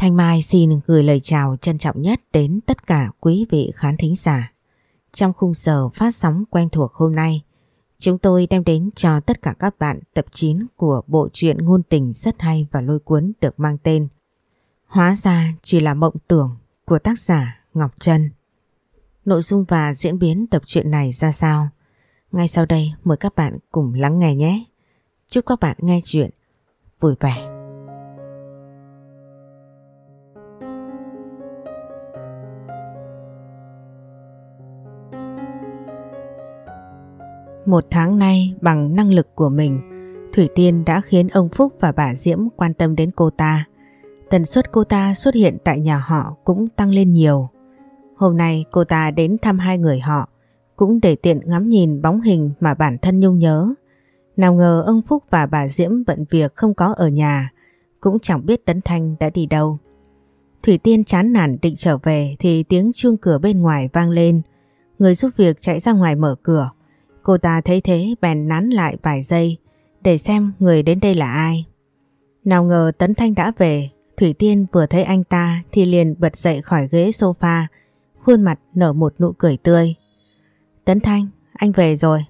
Thanh Mai xin gửi lời chào trân trọng nhất đến tất cả quý vị khán thính giả. Trong khung giờ phát sóng quen thuộc hôm nay, chúng tôi đem đến cho tất cả các bạn tập 9 của bộ truyện ngôn tình rất hay và lôi cuốn được mang tên Hóa ra chỉ là mộng tưởng của tác giả Ngọc Trân. Nội dung và diễn biến tập truyện này ra sao? Ngay sau đây mời các bạn cùng lắng nghe nhé. Chúc các bạn nghe chuyện vui vẻ. Một tháng nay bằng năng lực của mình, Thủy Tiên đã khiến ông Phúc và bà Diễm quan tâm đến cô ta. Tần suất cô ta xuất hiện tại nhà họ cũng tăng lên nhiều. Hôm nay cô ta đến thăm hai người họ, cũng để tiện ngắm nhìn bóng hình mà bản thân Nhung nhớ. Nào ngờ ông Phúc và bà Diễm bận việc không có ở nhà, cũng chẳng biết Tấn Thanh đã đi đâu. Thủy Tiên chán nản định trở về thì tiếng chuông cửa bên ngoài vang lên. Người giúp việc chạy ra ngoài mở cửa. Cô ta thấy thế bèn nán lại vài giây để xem người đến đây là ai. Nào ngờ Tấn Thanh đã về, Thủy Tiên vừa thấy anh ta thì liền bật dậy khỏi ghế sofa, khuôn mặt nở một nụ cười tươi. Tấn Thanh, anh về rồi.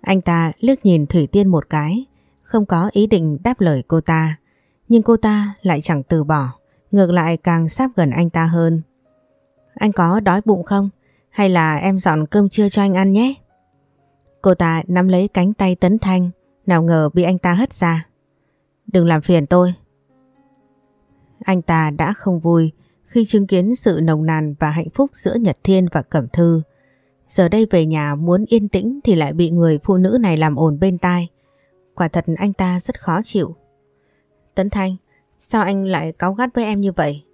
Anh ta liếc nhìn Thủy Tiên một cái, không có ý định đáp lời cô ta, nhưng cô ta lại chẳng từ bỏ, ngược lại càng sắp gần anh ta hơn. Anh có đói bụng không? Hay là em dọn cơm trưa cho anh ăn nhé? Cô ta nắm lấy cánh tay Tấn Thanh, nào ngờ bị anh ta hất ra. Đừng làm phiền tôi. Anh ta đã không vui khi chứng kiến sự nồng nàn và hạnh phúc giữa Nhật Thiên và Cẩm Thư. Giờ đây về nhà muốn yên tĩnh thì lại bị người phụ nữ này làm ồn bên tai. Quả thật anh ta rất khó chịu. Tấn Thanh, sao anh lại cáu gắt với em như vậy?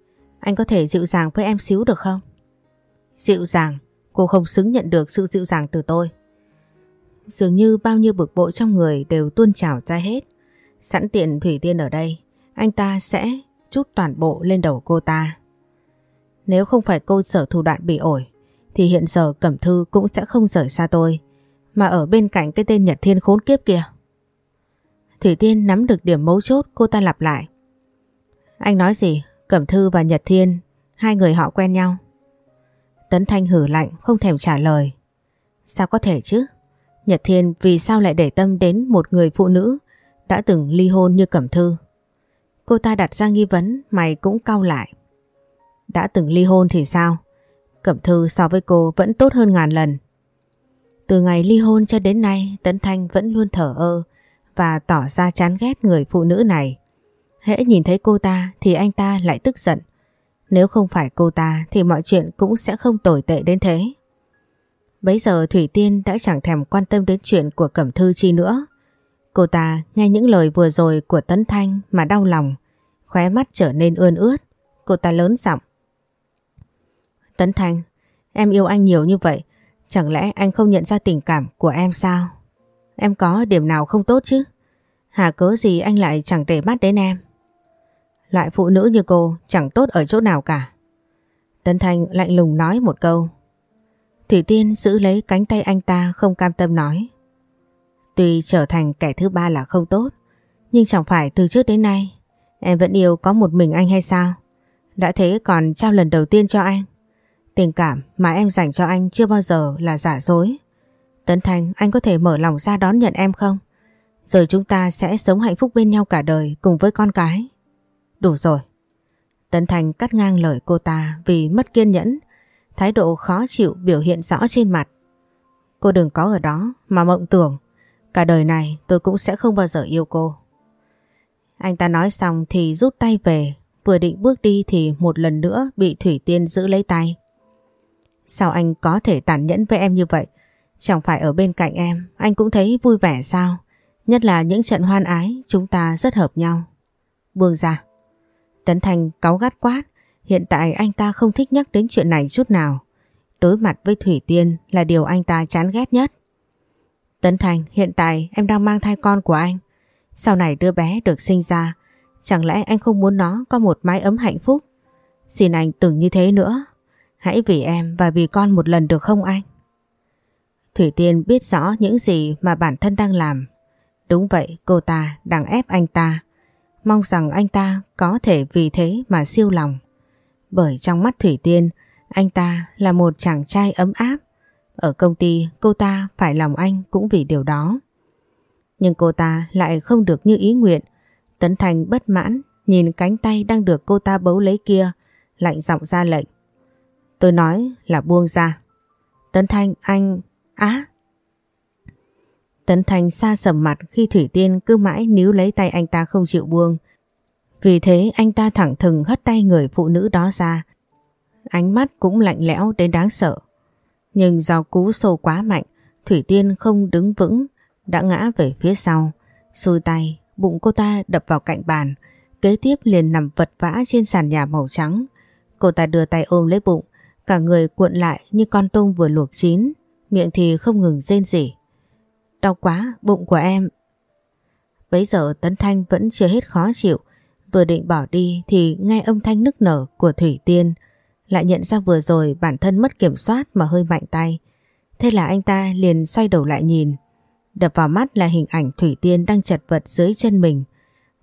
Anh có thể dịu dàng với em xíu được không? Dịu dàng? Cô không xứng nhận được sự dịu dàng từ tôi. Dường như bao nhiêu bực bội trong người đều tuôn trào ra hết. Sẵn tiện Thủy Tiên ở đây, anh ta sẽ chút toàn bộ lên đầu cô ta. Nếu không phải cô sở thủ đoạn bị ổi, thì hiện giờ Cẩm Thư cũng sẽ không rời xa tôi, mà ở bên cạnh cái tên Nhật Thiên khốn kiếp kìa. Thủy Tiên nắm được điểm mấu chốt cô ta lặp lại. Anh nói gì? Cẩm Thư và Nhật Thiên, hai người họ quen nhau. Tấn Thanh hử lạnh không thèm trả lời. Sao có thể chứ? Nhật Thiên vì sao lại để tâm đến một người phụ nữ, đã từng ly hôn như Cẩm Thư? Cô ta đặt ra nghi vấn, mày cũng cau lại. Đã từng ly hôn thì sao? Cẩm Thư so với cô vẫn tốt hơn ngàn lần. Từ ngày ly hôn cho đến nay, Tấn Thanh vẫn luôn thở ơ và tỏ ra chán ghét người phụ nữ này. Hễ nhìn thấy cô ta thì anh ta lại tức giận. Nếu không phải cô ta thì mọi chuyện cũng sẽ không tồi tệ đến thế. Bấy giờ Thủy Tiên đã chẳng thèm quan tâm đến chuyện của Cẩm Thư Chi nữa. Cô ta nghe những lời vừa rồi của Tấn Thanh mà đau lòng, khóe mắt trở nên ươn ướt. Cô ta lớn giọng. Tấn Thanh, em yêu anh nhiều như vậy, chẳng lẽ anh không nhận ra tình cảm của em sao? Em có điểm nào không tốt chứ? Hà cớ gì anh lại chẳng để mắt đến em? Loại phụ nữ như cô chẳng tốt ở chỗ nào cả. Tấn Thanh lạnh lùng nói một câu. Thủy Tiên giữ lấy cánh tay anh ta không cam tâm nói. Tuy trở thành kẻ thứ ba là không tốt, nhưng chẳng phải từ trước đến nay em vẫn yêu có một mình anh hay sao? Đã thế còn trao lần đầu tiên cho anh. Tình cảm mà em dành cho anh chưa bao giờ là giả dối. Tấn Thành, anh có thể mở lòng ra đón nhận em không? Rồi chúng ta sẽ sống hạnh phúc bên nhau cả đời cùng với con cái. Đủ rồi. Tấn Thành cắt ngang lời cô ta vì mất kiên nhẫn, thái độ khó chịu biểu hiện rõ trên mặt. Cô đừng có ở đó mà mộng tưởng, cả đời này tôi cũng sẽ không bao giờ yêu cô. Anh ta nói xong thì rút tay về, vừa định bước đi thì một lần nữa bị Thủy Tiên giữ lấy tay. Sao anh có thể tàn nhẫn với em như vậy? Chẳng phải ở bên cạnh em, anh cũng thấy vui vẻ sao? Nhất là những trận hoan ái, chúng ta rất hợp nhau. Buông ra. Tấn Thành cáu gắt quát, hiện tại anh ta không thích nhắc đến chuyện này chút nào. Đối mặt với Thủy Tiên là điều anh ta chán ghét nhất. Tấn Thành, hiện tại em đang mang thai con của anh. Sau này đứa bé được sinh ra, chẳng lẽ anh không muốn nó có một mái ấm hạnh phúc? Xin anh đừng như thế nữa. Hãy vì em và vì con một lần được không anh? Thủy Tiên biết rõ những gì mà bản thân đang làm. Đúng vậy cô ta đang ép anh ta. mong rằng anh ta có thể vì thế mà siêu lòng. Bởi trong mắt Thủy Tiên, anh ta là một chàng trai ấm áp. Ở công ty cô ta phải lòng anh cũng vì điều đó. Nhưng cô ta lại không được như ý nguyện. Tấn Thành bất mãn nhìn cánh tay đang được cô ta bấu lấy kia, lạnh giọng ra lệnh. Tôi nói là buông ra. Tấn Thanh anh... Á! Tấn Thanh xa sầm mặt khi Thủy Tiên cứ mãi níu lấy tay anh ta không chịu buông. Vì thế anh ta thẳng thừng hất tay người phụ nữ đó ra. Ánh mắt cũng lạnh lẽo đến đáng sợ. Nhưng do cú sâu quá mạnh, Thủy Tiên không đứng vững, đã ngã về phía sau. Xui tay, bụng cô ta đập vào cạnh bàn, kế tiếp liền nằm vật vã trên sàn nhà màu trắng. Cô ta đưa tay ôm lấy bụng, cả người cuộn lại như con tôm vừa luộc chín, miệng thì không ngừng rên rỉ. Đau quá, bụng của em. Bấy giờ Tấn Thanh vẫn chưa hết khó chịu, vừa định bỏ đi thì nghe âm thanh nức nở của Thủy Tiên, lại nhận ra vừa rồi bản thân mất kiểm soát mà hơi mạnh tay. Thế là anh ta liền xoay đầu lại nhìn, đập vào mắt là hình ảnh Thủy Tiên đang chật vật dưới chân mình.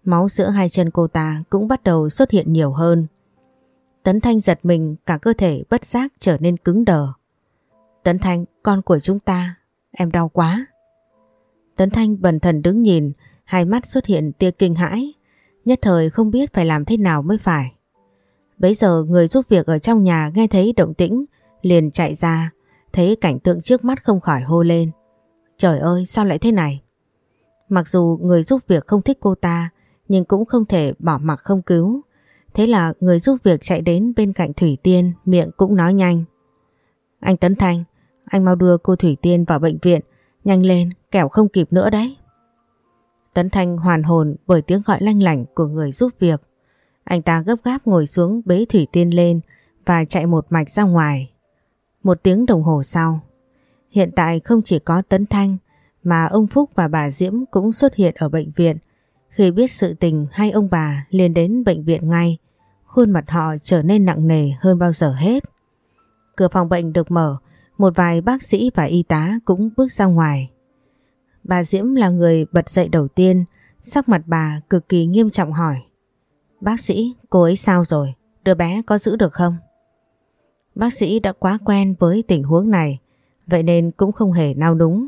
Máu giữa hai chân cô ta cũng bắt đầu xuất hiện nhiều hơn. Tấn Thanh giật mình cả cơ thể bất giác trở nên cứng đờ. Tấn Thanh, con của chúng ta, em đau quá. Tấn Thanh bần thần đứng nhìn, hai mắt xuất hiện tia kinh hãi, nhất thời không biết phải làm thế nào mới phải. Bấy giờ người giúp việc ở trong nhà nghe thấy động tĩnh, liền chạy ra, thấy cảnh tượng trước mắt không khỏi hô lên. Trời ơi sao lại thế này? Mặc dù người giúp việc không thích cô ta, nhưng cũng không thể bỏ mặc không cứu. Thế là người giúp việc chạy đến bên cạnh Thủy Tiên, miệng cũng nói nhanh. Anh Tấn Thanh, anh mau đưa cô Thủy Tiên vào bệnh viện, nhanh lên, kẻo không kịp nữa đấy. Tấn Thanh hoàn hồn bởi tiếng gọi lanh lảnh của người giúp việc. Anh ta gấp gáp ngồi xuống bế Thủy Tiên lên và chạy một mạch ra ngoài. Một tiếng đồng hồ sau, hiện tại không chỉ có Tấn Thanh mà ông Phúc và bà Diễm cũng xuất hiện ở bệnh viện. Khi biết sự tình hai ông bà liền đến bệnh viện ngay, khuôn mặt họ trở nên nặng nề hơn bao giờ hết. Cửa phòng bệnh được mở, một vài bác sĩ và y tá cũng bước ra ngoài. Bà Diễm là người bật dậy đầu tiên, sắc mặt bà cực kỳ nghiêm trọng hỏi. Bác sĩ, cô ấy sao rồi? Đứa bé có giữ được không? Bác sĩ đã quá quen với tình huống này, vậy nên cũng không hề nao núng.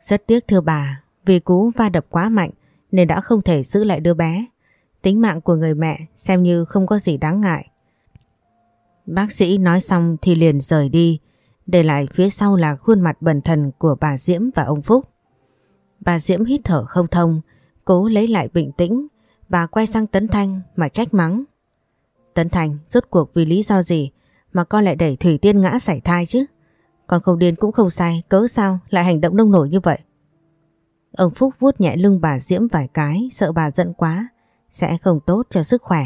Rất tiếc thưa bà, vì cú va đập quá mạnh nên đã không thể giữ lại đứa bé. Tính mạng của người mẹ xem như không có gì đáng ngại. Bác sĩ nói xong thì liền rời đi, để lại phía sau là khuôn mặt bần thần của bà Diễm và ông Phúc. Bà Diễm hít thở không thông, cố lấy lại bình tĩnh, bà quay sang Tấn Thanh mà trách mắng. Tấn Thanh, rốt cuộc vì lý do gì mà con lại đẩy Thủy Tiên ngã sảy thai chứ? Con không điên cũng không sai, cớ sao lại hành động nông nổi như vậy? Ông Phúc vuốt nhẹ lưng bà Diễm vài cái, sợ bà giận quá, sẽ không tốt cho sức khỏe.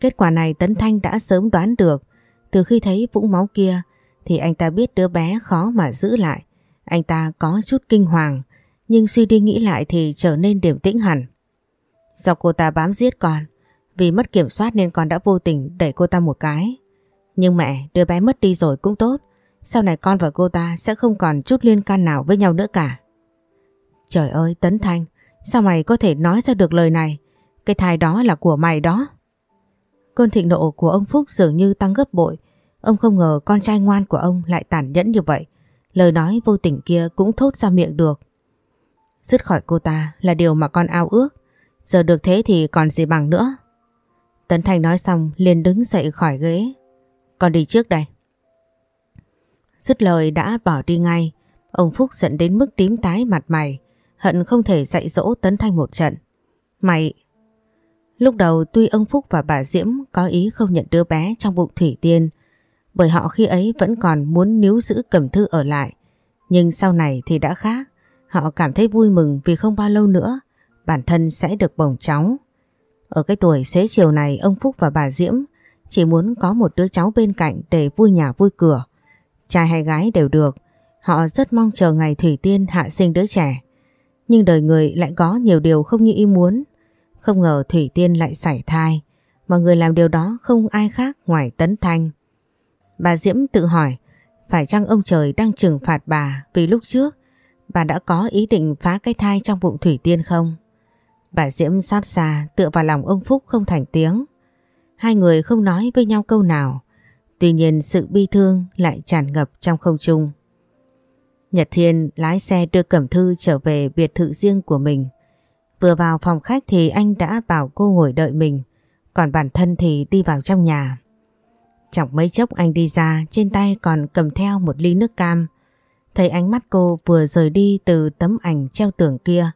Kết quả này Tấn Thanh đã sớm đoán được, từ khi thấy vũng máu kia thì anh ta biết đứa bé khó mà giữ lại. Anh ta có chút kinh hoàng, nhưng suy đi nghĩ lại thì trở nên điềm tĩnh hẳn. Do cô ta bám giết con, vì mất kiểm soát nên con đã vô tình đẩy cô ta một cái. Nhưng mẹ, đứa bé mất đi rồi cũng tốt, sau này con và cô ta sẽ không còn chút liên can nào với nhau nữa cả. Trời ơi Tấn Thanh, sao mày có thể nói ra được lời này? Cái thai đó là của mày đó. Cơn thịnh nộ của ông Phúc dường như tăng gấp bội. Ông không ngờ con trai ngoan của ông lại tàn nhẫn như vậy. Lời nói vô tình kia cũng thốt ra miệng được. Dứt khỏi cô ta là điều mà con ao ước. Giờ được thế thì còn gì bằng nữa. Tấn Thành nói xong liền đứng dậy khỏi ghế. Con đi trước đây. Dứt lời đã bỏ đi ngay. Ông Phúc giận đến mức tím tái mặt mày. Hận không thể dạy dỗ Tấn Thanh một trận. Mày... Lúc đầu tuy ông Phúc và bà Diễm có ý không nhận đứa bé trong bụng Thủy Tiên bởi họ khi ấy vẫn còn muốn níu giữ Cẩm Thư ở lại. Nhưng sau này thì đã khác. Họ cảm thấy vui mừng vì không bao lâu nữa, bản thân sẽ được bồng cháu. Ở cái tuổi xế chiều này, ông Phúc và bà Diễm chỉ muốn có một đứa cháu bên cạnh để vui nhà vui cửa. Trai hay gái đều được. Họ rất mong chờ ngày Thủy Tiên hạ sinh đứa trẻ. Nhưng đời người lại có nhiều điều không như ý muốn. Không ngờ Thủy Tiên lại sảy thai. Mà người làm điều đó không ai khác ngoài Tấn Thanh. Bà Diễm tự hỏi phải chăng ông trời đang trừng phạt bà vì lúc trước bà đã có ý định phá cái thai trong bụng Thủy Tiên không? Bà Diễm xót xa tựa vào lòng ông Phúc không thành tiếng. Hai người không nói với nhau câu nào. Tuy nhiên sự bi thương lại tràn ngập trong không trung. Nhật Thiên lái xe đưa Cẩm Thư trở về biệt thự riêng của mình. Vừa vào phòng khách thì anh đã bảo cô ngồi đợi mình, còn bản thân thì đi vào trong nhà chẳng mấy chốc anh đi ra, trên tay còn cầm theo một ly nước cam. Thấy ánh mắt cô vừa rời đi từ tấm ảnh treo tường kia,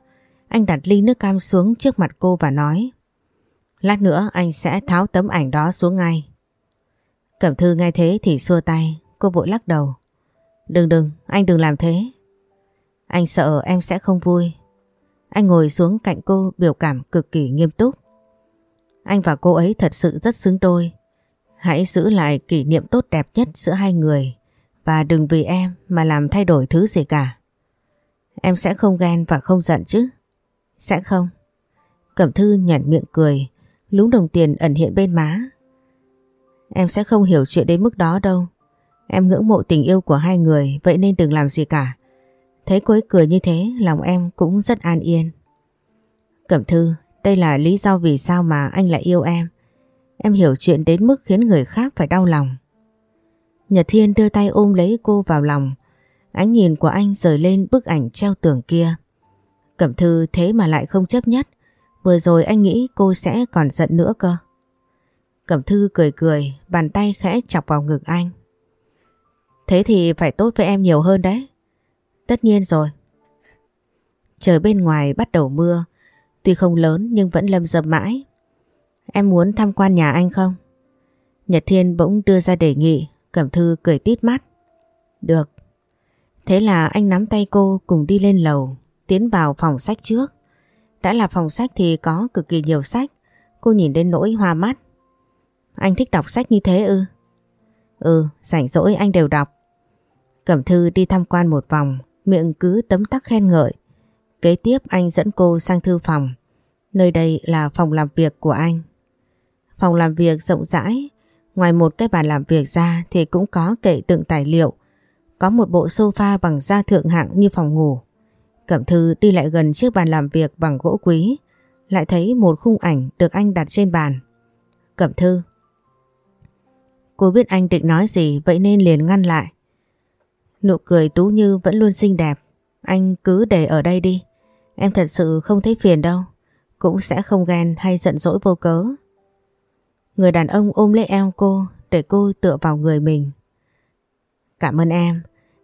anh đặt ly nước cam xuống trước mặt cô và nói Lát nữa anh sẽ tháo tấm ảnh đó xuống ngay. Cẩm thư nghe thế thì xua tay, cô vội lắc đầu. Đừng đừng, anh đừng làm thế. Anh sợ em sẽ không vui. Anh ngồi xuống cạnh cô biểu cảm cực kỳ nghiêm túc. Anh và cô ấy thật sự rất xứng đôi. Hãy giữ lại kỷ niệm tốt đẹp nhất giữa hai người và đừng vì em mà làm thay đổi thứ gì cả. Em sẽ không ghen và không giận chứ? Sẽ không. Cẩm thư nhảy miệng cười, lúng đồng tiền ẩn hiện bên má. Em sẽ không hiểu chuyện đến mức đó đâu. Em ngưỡng mộ tình yêu của hai người vậy nên đừng làm gì cả. Thấy cô ấy cười như thế lòng em cũng rất an yên. Cẩm thư, đây là lý do vì sao mà anh lại yêu em. Em hiểu chuyện đến mức khiến người khác phải đau lòng. Nhật Thiên đưa tay ôm lấy cô vào lòng. Ánh nhìn của anh rời lên bức ảnh treo tường kia. Cẩm thư thế mà lại không chấp nhất. Vừa rồi anh nghĩ cô sẽ còn giận nữa cơ. Cẩm thư cười cười, bàn tay khẽ chọc vào ngực anh. Thế thì phải tốt với em nhiều hơn đấy. Tất nhiên rồi. Trời bên ngoài bắt đầu mưa, tuy không lớn nhưng vẫn lâm dập mãi. Em muốn tham quan nhà anh không? Nhật Thiên bỗng đưa ra đề nghị, Cẩm Thư cười tít mắt. Được. Thế là anh nắm tay cô cùng đi lên lầu, tiến vào phòng sách trước. Đã là phòng sách thì có cực kỳ nhiều sách, cô nhìn đến nỗi hoa mắt. Anh thích đọc sách như thế ư? Ừ, rảnh rỗi anh đều đọc. Cẩm Thư đi tham quan một vòng, miệng cứ tấm tắc khen ngợi. Kế tiếp anh dẫn cô sang thư phòng. Nơi đây là phòng làm việc của anh. Phòng làm việc rộng rãi, ngoài một cái bàn làm việc ra thì cũng có kệ đựng tài liệu. Có một bộ sofa bằng da thượng hạng như phòng ngủ. Cẩm Thư đi lại gần chiếc bàn làm việc bằng gỗ quý, lại thấy một khung ảnh được anh đặt trên bàn. Cẩm Thư Cô biết anh định nói gì vậy nên liền ngăn lại. Nụ cười Tú Như vẫn luôn xinh đẹp. Anh cứ để ở đây đi. Em thật sự không thấy phiền đâu. Cũng sẽ không ghen hay giận dỗi vô cớ. Người đàn ông ôm lấy eo cô để cô tựa vào người mình. Cảm ơn em.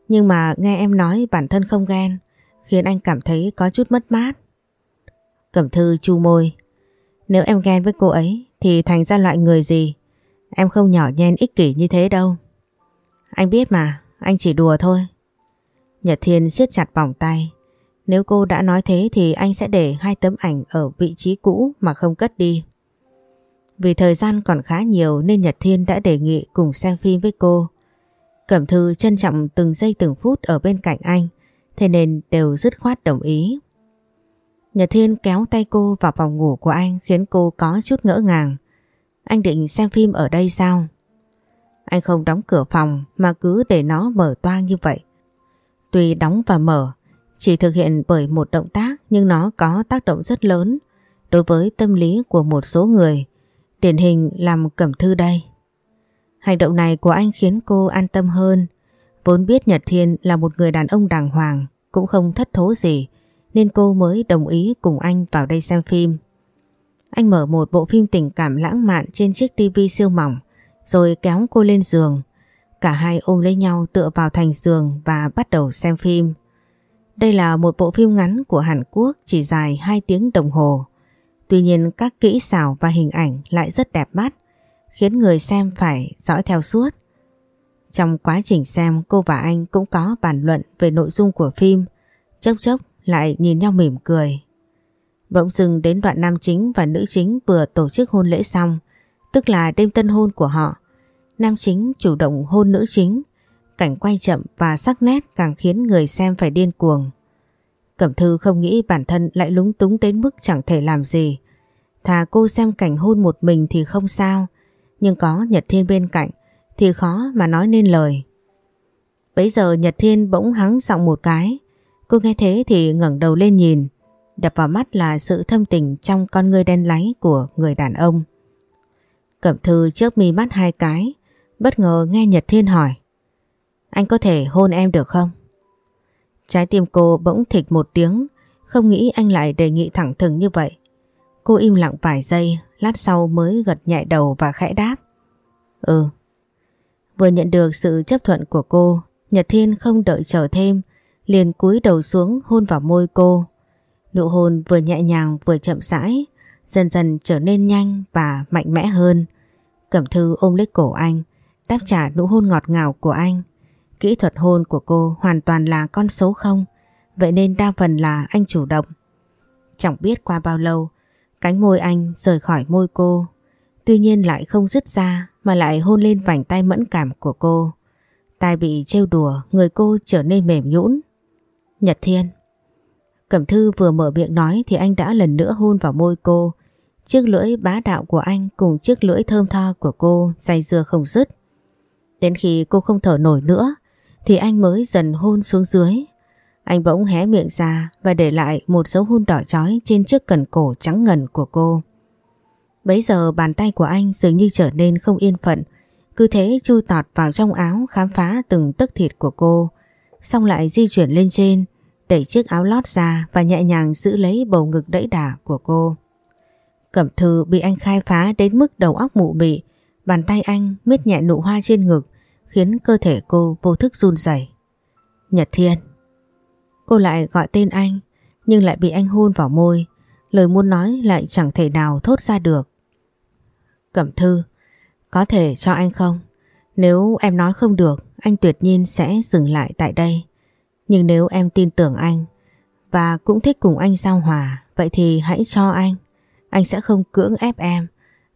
Nhưng mà nghe em nói bản thân không ghen khiến anh cảm thấy có chút mất mát. Cẩm thư chu môi. Nếu em ghen với cô ấy thì thành ra loại người gì? Em không nhỏ nhen ích kỷ như thế đâu. Anh biết mà, anh chỉ đùa thôi. Nhật Thiên siết chặt vòng tay. Nếu cô đã nói thế thì anh sẽ để hai tấm ảnh ở vị trí cũ mà không cất đi. Vì thời gian còn khá nhiều nên Nhật Thiên đã đề nghị cùng xem phim với cô. Cẩm Thư trân trọng từng giây từng phút ở bên cạnh anh, thế nên đều dứt khoát đồng ý. Nhật Thiên kéo tay cô vào phòng ngủ của anh khiến cô có chút ngỡ ngàng. Anh định xem phim ở đây sao? Anh không đóng cửa phòng mà cứ để nó mở toang như vậy. Tuy đóng và mở, chỉ thực hiện bởi một động tác nhưng nó có tác động rất lớn đối với tâm lý của một số người, điển hình làm cẩm thư đây. Hành động này của anh khiến cô an tâm hơn, vốn biết Nhật Thiên là một người đàn ông đàng hoàng, cũng không thất thố gì, nên cô mới đồng ý cùng anh vào đây xem phim. Anh mở một bộ phim tình cảm lãng mạn trên chiếc tivi siêu mỏng, rồi kéo cô lên giường. Cả hai ôm lấy nhau tựa vào thành giường và bắt đầu xem phim. Đây là một bộ phim ngắn của Hàn Quốc chỉ dài 2 tiếng đồng hồ. Tuy nhiên các kỹ xảo và hình ảnh lại rất đẹp mắt, khiến người xem phải dõi theo suốt. Trong quá trình xem cô và anh cũng có bàn luận về nội dung của phim, chốc chốc lại nhìn nhau mỉm cười. Bỗng dừng đến đoạn nam chính và nữ chính vừa tổ chức hôn lễ xong, tức là đêm tân hôn của họ. Nam chính chủ động hôn nữ chính, cảnh quay chậm và sắc nét càng khiến người xem phải điên cuồng. Cẩm thư không nghĩ bản thân lại lúng túng đến mức chẳng thể làm gì. Thà cô xem cảnh hôn một mình thì không sao, nhưng có Nhật Thiên bên cạnh thì khó mà nói nên lời. Bấy giờ Nhật Thiên bỗng hắng giọng một cái, cô nghe thế thì ngẩng đầu lên nhìn, Đập vào mắt là sự thâm tình trong con ngươi đen láy của người đàn ông. Cẩm thư chớp mi mắt hai cái, bất ngờ nghe Nhật Thiên hỏi. Anh có thể hôn em được không? Trái tim cô bỗng thịch một tiếng, không nghĩ anh lại đề nghị thẳng thừng như vậy. Cô im lặng vài giây, lát sau mới gật nhẹ đầu và khẽ đáp. Ừ. Vừa nhận được sự chấp thuận của cô, Nhật Thiên không đợi chờ thêm, liền cúi đầu xuống hôn vào môi cô. Nụ hôn vừa nhẹ nhàng vừa chậm rãi, dần dần trở nên nhanh và mạnh mẽ hơn. Cẩm Thư ôm lấy cổ anh, đáp trả nụ hôn ngọt ngào của anh. Kỹ thuật hôn của cô hoàn toàn là con số không, vậy nên đa phần là anh chủ động. Chẳng biết qua bao lâu, cánh môi anh rời khỏi môi cô, tuy nhiên lại không dứt ra mà lại hôn lên vành tay mẫn cảm của cô. Tai bị trêu đùa, người cô trở nên mềm nhũn. Nhật Thiên Cẩm Thư vừa mở miệng nói thì anh đã lần nữa hôn vào môi cô. Chiếc lưỡi bá đạo của anh cùng chiếc lưỡi thơm tho của cô dày dưa không dứt. Đến khi cô không thở nổi nữa thì anh mới dần hôn xuống dưới. Anh bỗng hé miệng ra và để lại một dấu hôn đỏ chói trên chiếc cần cổ trắng ngần của cô. Bấy giờ bàn tay của anh dường như trở nên không yên phận, cứ thế chui tọt vào trong áo khám phá từng tấc thịt của cô, xong lại di chuyển lên trên, đẩy chiếc áo lót ra và nhẹ nhàng giữ lấy bầu ngực đẫy đà của cô. Cẩm thư bị anh khai phá đến mức đầu óc mụ mị, bàn tay anh miết nhẹ nụ hoa trên ngực, khiến cơ thể cô vô thức run rẩy. Nhật Thiên. Cô lại gọi tên anh, nhưng lại bị anh hôn vào môi, lời muốn nói lại chẳng thể nào thốt ra được. Cẩm Thư, có thể cho anh không? Nếu em nói không được, anh tuyệt nhiên sẽ dừng lại tại đây. Nhưng nếu em tin tưởng anh và cũng thích cùng anh giao hòa, vậy thì hãy cho anh. Anh sẽ không cưỡng ép em.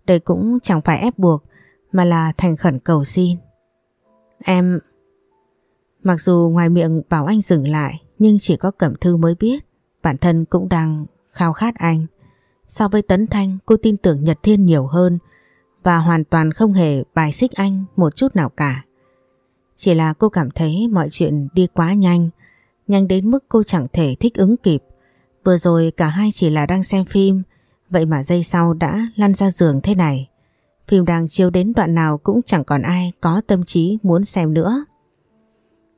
Đây cũng chẳng phải ép buộc, mà là thành khẩn cầu xin. Em... Mặc dù ngoài miệng bảo anh dừng lại, nhưng chỉ có Cẩm Thư mới biết bản thân cũng đang khao khát anh. So với Tấn Thanh, cô tin tưởng Nhật Thiên nhiều hơn và hoàn toàn không hề bài xích anh một chút nào cả. Chỉ là cô cảm thấy mọi chuyện đi quá nhanh, nhanh đến mức cô chẳng thể thích ứng kịp. Vừa rồi cả hai chỉ là đang xem phim, vậy mà giây sau đã lăn ra giường thế này. Phim đang chiếu đến đoạn nào cũng chẳng còn ai có tâm trí muốn xem nữa.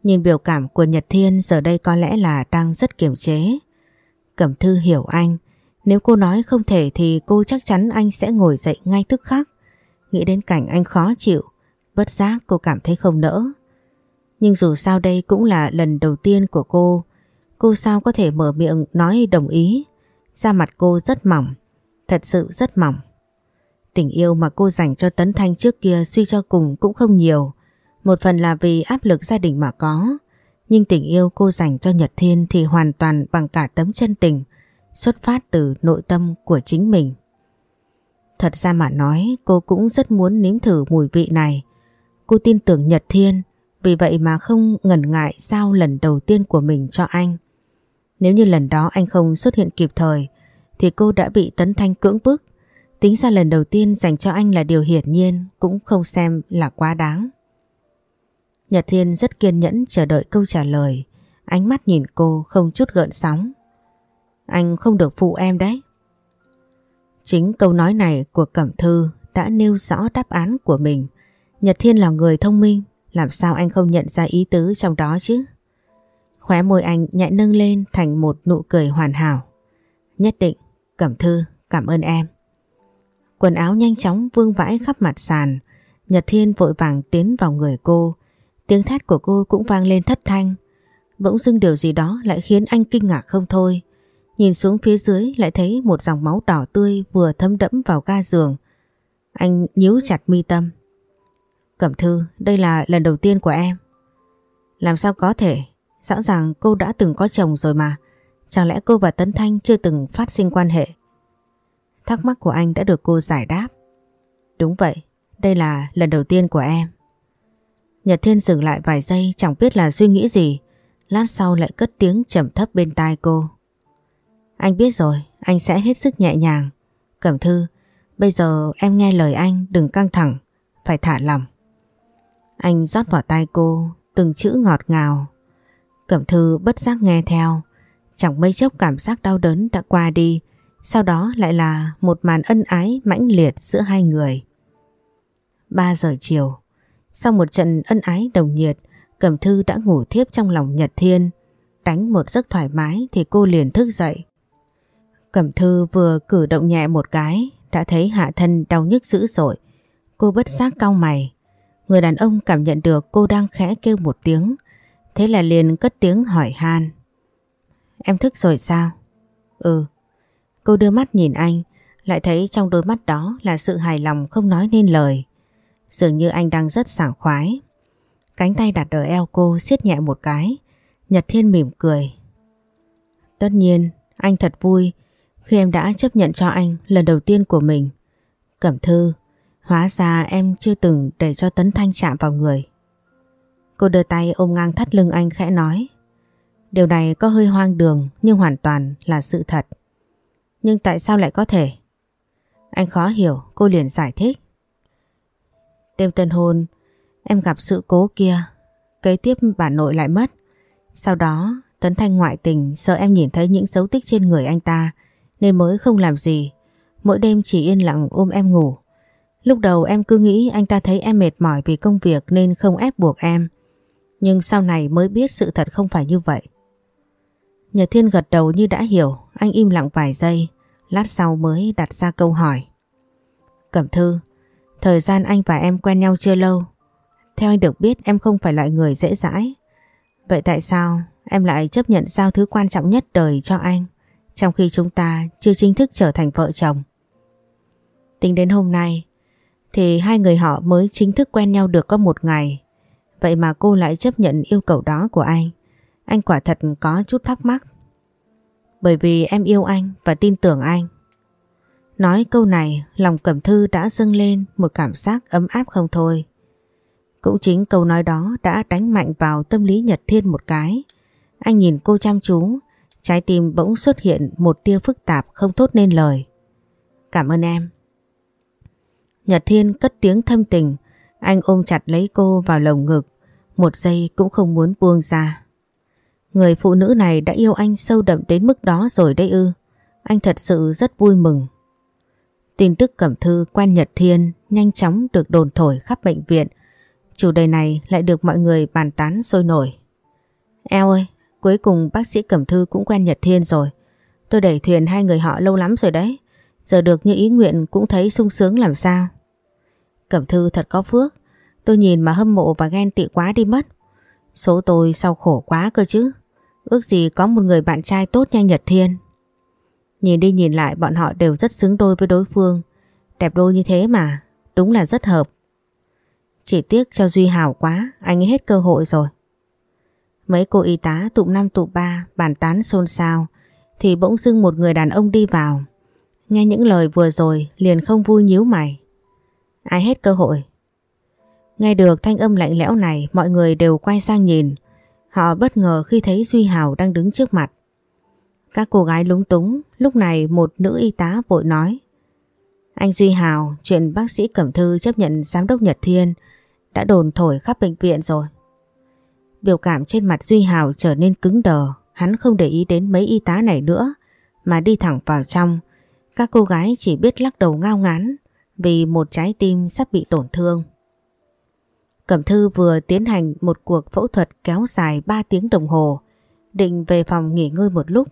Nhìn biểu cảm của Nhật Thiên giờ đây có lẽ là đang rất kiềm chế. Cẩm Thư hiểu anh, nếu cô nói không thể thì cô chắc chắn anh sẽ ngồi dậy ngay tức khắc. Nghĩ đến cảnh anh khó chịu, bất giác cô cảm thấy không nỡ. Nhưng dù sao đây cũng là lần đầu tiên của cô, cô sao có thể mở miệng nói đồng ý. Da mặt cô rất mỏng, thật sự rất mỏng. Tình yêu mà cô dành cho Tấn Thanh trước kia suy cho cùng cũng không nhiều. Một phần là vì áp lực gia đình mà có. Nhưng tình yêu cô dành cho Nhật Thiên thì hoàn toàn bằng cả tấm chân tình, xuất phát từ nội tâm của chính mình. Thật ra mà nói cô cũng rất muốn nếm thử mùi vị này. Cô tin tưởng Nhật Thiên, vì vậy mà không ngần ngại giao lần đầu tiên của mình cho anh. Nếu như lần đó anh không xuất hiện kịp thời, thì cô đã bị Tấn Thanh cưỡng bức. Tính ra lần đầu tiên dành cho anh là điều hiển nhiên cũng không xem là quá đáng. Nhật Thiên rất kiên nhẫn chờ đợi câu trả lời. Ánh mắt nhìn cô không chút gợn sóng. Anh không được phụ em đấy. Chính câu nói này của Cẩm Thư đã nêu rõ đáp án của mình. Nhật Thiên là người thông minh, làm sao anh không nhận ra ý tứ trong đó chứ? Khóe môi anh nhẹ nâng lên thành một nụ cười hoàn hảo. Nhất định, Cẩm Thư, cảm ơn em. Quần áo nhanh chóng vương vãi khắp mặt sàn. Nhật Thiên vội vàng tiến vào người cô. Tiếng thét của cô cũng vang lên thất thanh. Bỗng dưng điều gì đó lại khiến anh kinh ngạc không thôi. Nhìn xuống phía dưới lại thấy một dòng máu đỏ tươi vừa thấm đẫm vào ga giường. Anh nhíu chặt mi tâm. Cẩm Thư, đây là lần đầu tiên của em. Làm sao có thể? Rõ ràng cô đã từng có chồng rồi mà. Chẳng lẽ cô và Tấn Thanh chưa từng phát sinh quan hệ? Thắc mắc của anh đã được cô giải đáp. Đúng vậy, đây là lần đầu tiên của em. Nhật Thiên dừng lại vài giây chẳng biết là suy nghĩ gì. Lát sau lại cất tiếng trầm thấp bên tai cô. Anh biết rồi, anh sẽ hết sức nhẹ nhàng. Cẩm Thư, bây giờ em nghe lời anh đừng căng thẳng, phải thả lòng. Anh rót vào tai cô từng chữ ngọt ngào. Cẩm Thư bất giác nghe theo. Chẳng mấy chốc cảm giác đau đớn đã qua đi, sau đó lại là một màn ân ái mãnh liệt giữa hai người. 3 giờ chiều, sau một trận ân ái đồng nhiệt, Cẩm Thư đã ngủ thiếp trong lòng Nhật Thiên. Đánh một giấc thoải mái thì cô liền thức dậy. Cẩm Thư vừa cử động nhẹ một cái, đã thấy hạ thân đau nhức dữ dội. Cô bất giác cau mày. Người đàn ông cảm nhận được cô đang khẽ kêu một tiếng, thế là liền cất tiếng hỏi han. Em thức rồi sao? Ừ. Cô đưa mắt nhìn anh, lại thấy trong đôi mắt đó là sự hài lòng không nói nên lời. Dường như anh đang rất sảng khoái. Cánh tay đặt ở eo cô siết nhẹ một cái. Nhật Thiên mỉm cười. Tất nhiên, anh thật vui khi em đã chấp nhận cho anh lần đầu tiên của mình. Cẩm thư, hóa ra em chưa từng để cho Tấn Thanh chạm vào người. Cô đưa tay ôm ngang thắt lưng anh khẽ nói. Điều này có hơi hoang đường nhưng hoàn toàn là sự thật. Nhưng tại sao lại có thể? Anh khó hiểu, cô liền giải thích. Đêm tân hôn, em gặp sự cố kia, kế tiếp bà nội lại mất. Sau đó, Tấn Thanh ngoại tình sợ em nhìn thấy những dấu tích trên người anh ta nên mới không làm gì. Mỗi đêm chỉ yên lặng ôm em ngủ. Lúc đầu em cứ nghĩ anh ta thấy em mệt mỏi vì công việc nên không ép buộc em. Nhưng sau này mới biết sự thật không phải như vậy. Nhật Thiên gật đầu như đã hiểu, anh im lặng vài giây, lát sau mới đặt ra câu hỏi. Cẩm Thư, thời gian anh và em quen nhau chưa lâu. Theo anh được biết em không phải loại người dễ dãi. Vậy tại sao em lại chấp nhận giao thứ quan trọng nhất đời cho anh, trong khi chúng ta chưa chính thức trở thành vợ chồng? Tính đến hôm nay, thì hai người họ mới chính thức quen nhau được có một ngày. Vậy mà cô lại chấp nhận yêu cầu đó của anh. Anh quả thật có chút thắc mắc. Bởi vì em yêu anh và tin tưởng anh. Nói câu này, lòng Cẩm Thư đã dâng lên một cảm giác ấm áp không thôi. Cũng chính câu nói đó đã đánh mạnh vào tâm lý Nhật Thiên một cái. Anh nhìn cô chăm chú, trái tim bỗng xuất hiện một tia phức tạp không tốt nên lời. Cảm ơn em. Nhật Thiên cất tiếng thâm tình, anh ôm chặt lấy cô vào lồng ngực, một giây cũng không muốn buông ra. Người phụ nữ này đã yêu anh sâu đậm đến mức đó rồi đấy ư. Anh thật sự rất vui mừng. Tin tức Cẩm Thư quen Nhật Thiên nhanh chóng được đồn thổi khắp bệnh viện. Chủ đề này lại được mọi người bàn tán sôi nổi. Eo ơi, cuối cùng bác sĩ Cẩm Thư cũng quen Nhật Thiên rồi. Tôi đẩy thuyền hai người họ lâu lắm rồi đấy. Giờ được như ý nguyện cũng thấy sung sướng làm sao. Cẩm Thư thật có phước. Tôi nhìn mà hâm mộ và ghen tị quá đi mất. Số tôi sau khổ quá cơ chứ. Ước gì có một người bạn trai tốt như Nhật Thiên. Nhìn đi nhìn lại bọn họ đều rất xứng đôi với đối phương. Đẹp đôi như thế mà, đúng là rất hợp. Chỉ tiếc cho Duy Hào quá, anh ấy hết cơ hội rồi. Mấy cô y tá tụm năm tụ ba bàn tán xôn xao thì bỗng dưng một người đàn ông đi vào. Nghe những lời vừa rồi liền không vui nhíu mày. Ai hết cơ hội? Nghe được thanh âm lạnh lẽo này mọi người đều quay sang nhìn. Họ bất ngờ khi thấy Duy Hào đang đứng trước mặt. Các cô gái lúng túng, lúc này một nữ y tá vội nói. Anh Duy Hào, chuyện bác sĩ Cẩm Thư chấp nhận giám đốc Nhật Thiên đã đồn thổi khắp bệnh viện rồi. Biểu cảm trên mặt Duy Hào trở nên cứng đờ, hắn không để ý đến mấy y tá này nữa, mà đi thẳng vào trong. Các cô gái chỉ biết lắc đầu ngao ngán vì một trái tim sắp bị tổn thương. Cẩm Thư vừa tiến hành một cuộc phẫu thuật kéo dài 3 tiếng đồng hồ, định về phòng nghỉ ngơi một lúc,